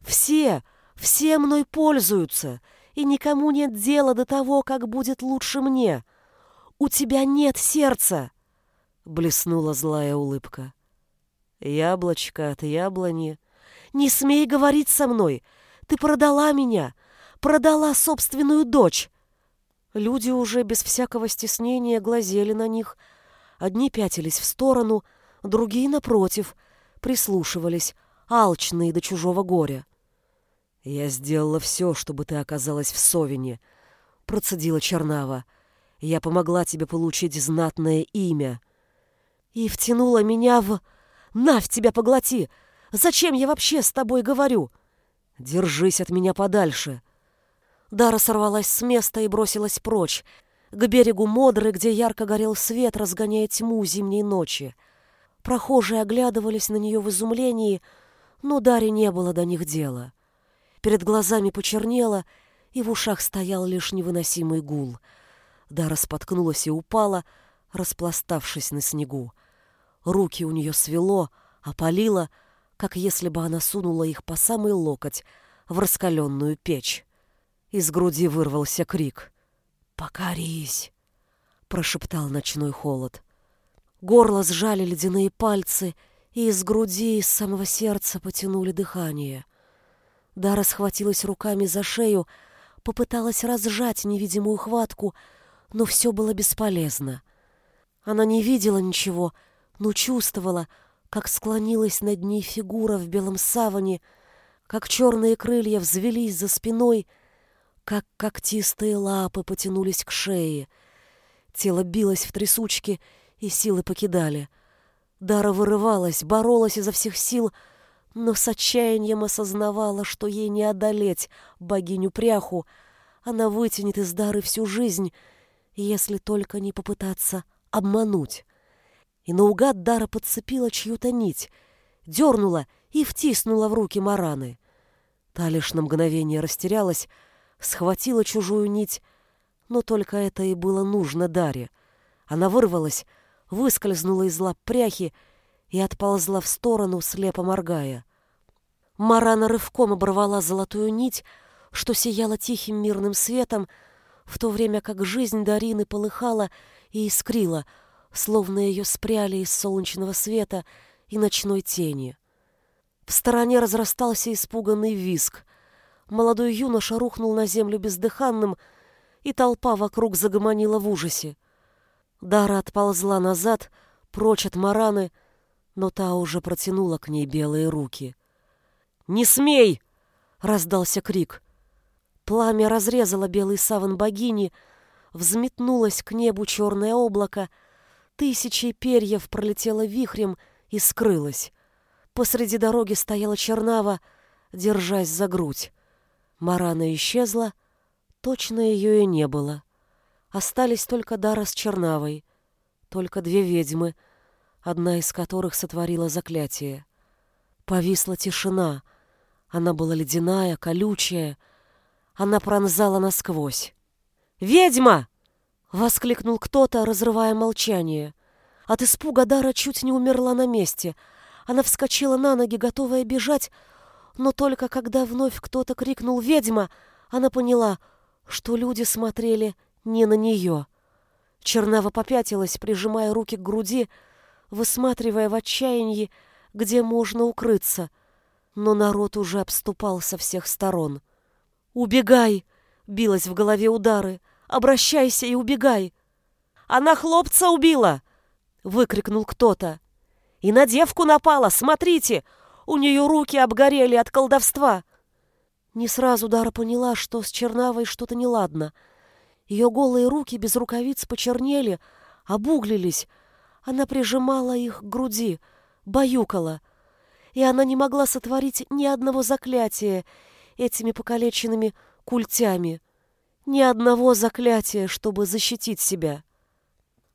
Все, все мной пользуются, и никому нет дела до того, как будет лучше мне. У тебя нет сердца!» Блеснула злая улыбка. Яблочко от яблони. «Не смей говорить со мной! Ты продала меня! Продала собственную дочь!» Люди уже без всякого стеснения глазели на них. Одни пятились в сторону, другие, напротив, прислушивались, алчные до чужого горя. «Я сделала все, чтобы ты оказалась в Совине», — процедила Чернава. «Я помогла тебе получить знатное имя». «И втянула меня в...» «Навь тебя поглоти! Зачем я вообще с тобой говорю?» «Держись от меня подальше!» Дара сорвалась с места и бросилась прочь, к берегу Модры, где ярко горел свет, разгоняя тьму зимней ночи. Прохожие оглядывались на нее в изумлении, но Даре не было до них дела. Перед глазами почернело, и в ушах стоял лишь невыносимый гул. Дара споткнулась и упала, распластавшись на снегу. Руки у нее свело, опалило, как если бы она сунула их по самый локоть в раскаленную печь. Из груди вырвался крик. «Покорись!» — прошептал ночной холод. Горло сжали ледяные пальцы, и из груди, из самого сердца потянули дыхание. Дара схватилась руками за шею, попыталась разжать невидимую хватку, но все было бесполезно. Она не видела ничего, но чувствовала, как склонилась над ней фигура в белом саване, как черные крылья взвелись за спиной, как когтистые лапы потянулись к шее. Тело билось в трясучке, и силы покидали. Дара вырывалась, боролась изо всех сил, но с отчаянием осознавала, что ей не одолеть богиню-пряху. Она вытянет из Дары всю жизнь, если только не попытаться обмануть. И наугад Дара подцепила чью-то нить, дернула и втиснула в руки Мараны. Та лишь на мгновение растерялась, схватила чужую нить, но только это и было нужно Даре. Она вырвалась, выскользнула из лап пряхи и отползла в сторону, слепо моргая. Марана рывком оборвала золотую нить, что сияла тихим мирным светом, в то время как жизнь Дарины полыхала и искрила, словно ее спряли из солнечного света и ночной тени. В стороне разрастался испуганный виск. молодой юноша рухнул на землю бездыханным, и толпа вокруг загомонила в ужасе. Дара отползла назад, прочь от Мараны, но та уже протянула к ней белые руки. «Не смей!» — раздался крик. Пламя разрезало белый саван богини, взметнулось к небу черное облако, тысячи перьев пролетело вихрем и скрылось. Посреди дороги стояла Чернава, держась за грудь. Марана исчезла, точно ее и не было. Остались только Дара с Чернавой, только две ведьмы, одна из которых сотворила заклятие. Повисла тишина. Она была ледяная, колючая. Она пронзала насквозь. «Ведьма!» — воскликнул кто-то, разрывая молчание. От испуга Дара чуть не умерла на месте. Она вскочила на ноги, готовая бежать, но только когда вновь кто-то крикнул «Ведьма!», она поняла, что люди смотрели не на нее. Чернава попятилась, прижимая руки к груди, высматривая в отчаянии, где можно укрыться. Но народ уже обступал со всех сторон. «Убегай!» — билась в голове удары. «Обращайся и убегай!» «Она хлопца убила!» — выкрикнул кто-то. «И на девку напала! Смотрите! У нее руки обгорели от колдовства!» Не сразу Дара поняла, что с Чернавой что-то неладно. Ее голые руки без рукавиц почернели, обуглились. Она прижимала их к груди, баюкала. И она не могла сотворить ни одного заклятия этими покалеченными культями. Ни одного заклятия, чтобы защитить себя.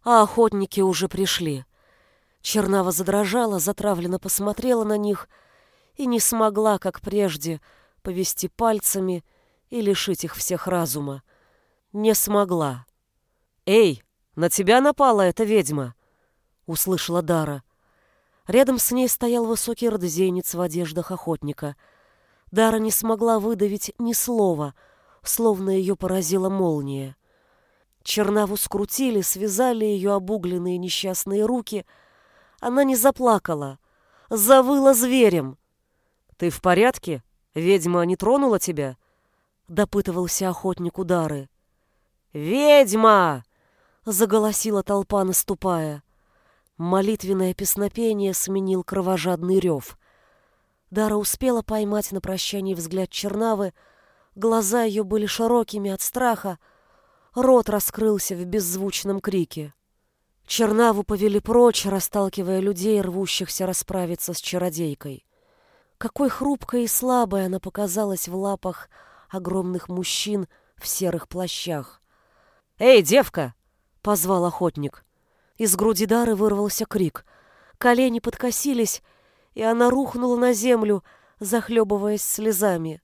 А охотники уже пришли. Чернава задрожала, затравленно посмотрела на них и не смогла, как прежде, повести пальцами и лишить их всех разума. Не смогла. «Эй, на тебя напала эта ведьма!» — услышала Дара. Рядом с ней стоял высокий родозейниц в одеждах охотника. Дара не смогла выдавить ни слова, словно ее поразила молния. Чернаву скрутили, связали ее обугленные несчастные руки. Она не заплакала, завыла зверем. «Ты в порядке? Ведьма не тронула тебя?» — допытывался охотник удары. «Ведьма!» — заголосила толпа, наступая. Молитвенное песнопение сменил кровожадный рев. Дара успела поймать на прощание взгляд Чернавы, глаза ее были широкими от страха, рот раскрылся в беззвучном крике. Чернаву повели прочь, расталкивая людей, рвущихся расправиться с чародейкой. Какой хрупкой и слабой она показалась в лапах огромных мужчин в серых плащах. «Эй, девка!» — позвал охотник. Из груди Дары вырвался крик. Колени подкосились, и она рухнула на землю, захлебываясь слезами.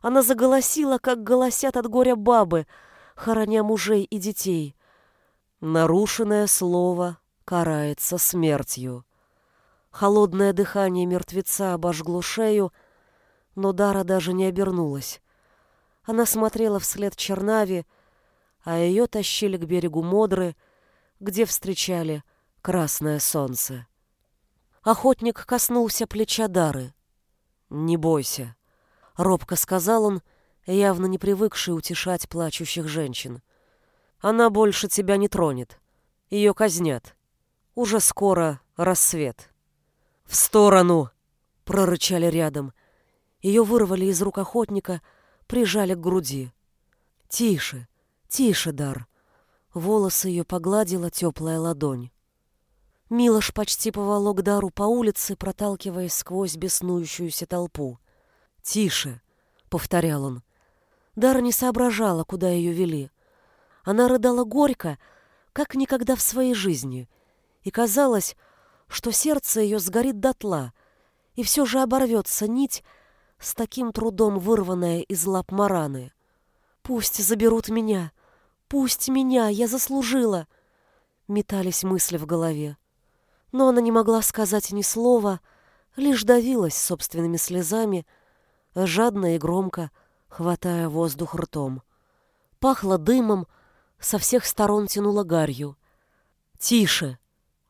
Она заголосила, как голосят от горя бабы, хороня мужей и детей. Нарушенное слово карается смертью. Холодное дыхание мертвеца обожгло шею, но Дара даже не обернулась. Она смотрела вслед Чернави, а ее тащили к берегу Модры, где встречали красное солнце. Охотник коснулся плеча Дары. «Не бойся», — робко сказал он, явно не привыкший утешать плачущих женщин. «Она больше тебя не тронет. Ее казнят. Уже скоро рассвет». «В сторону!» — прорычали рядом. Ее вырвали из рук охотника, прижали к груди. «Тише, тише, Дар!» Волосы ее погладила теплая ладонь. Милош почти поволок Дару по улице, проталкиваясь сквозь беснующуюся толпу. «Тише!» — повторял он. Дара не соображала, куда ее вели. Она рыдала горько, как никогда в своей жизни, и казалось, что сердце ее сгорит дотла, и все же оборвется нить, с таким трудом вырванная из лап Мараны. «Пусть заберут меня! Пусть меня! Я заслужила!» Метались мысли в голове. Но она не могла сказать ни слова, лишь давилась собственными слезами, жадно и громко, хватая воздух ртом. Пахло дымом, со всех сторон тянуло гарью. «Тише!»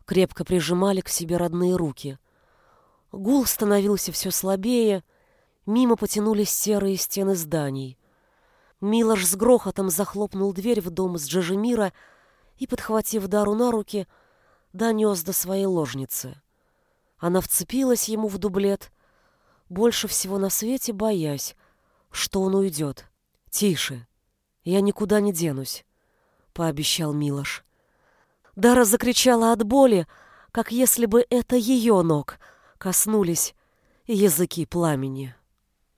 крепко прижимали к себе родные руки. Гул становился все слабее, Мимо потянулись серые стены зданий. Милош с грохотом захлопнул дверь в дом с Джажемира и, подхватив Дару на руки, донес до своей ложницы. Она вцепилась ему в дублет, больше всего на свете боясь, что он уйдет. «Тише, я никуда не денусь», — пообещал Милош. Дара закричала от боли, как если бы это ее ног коснулись языки пламени.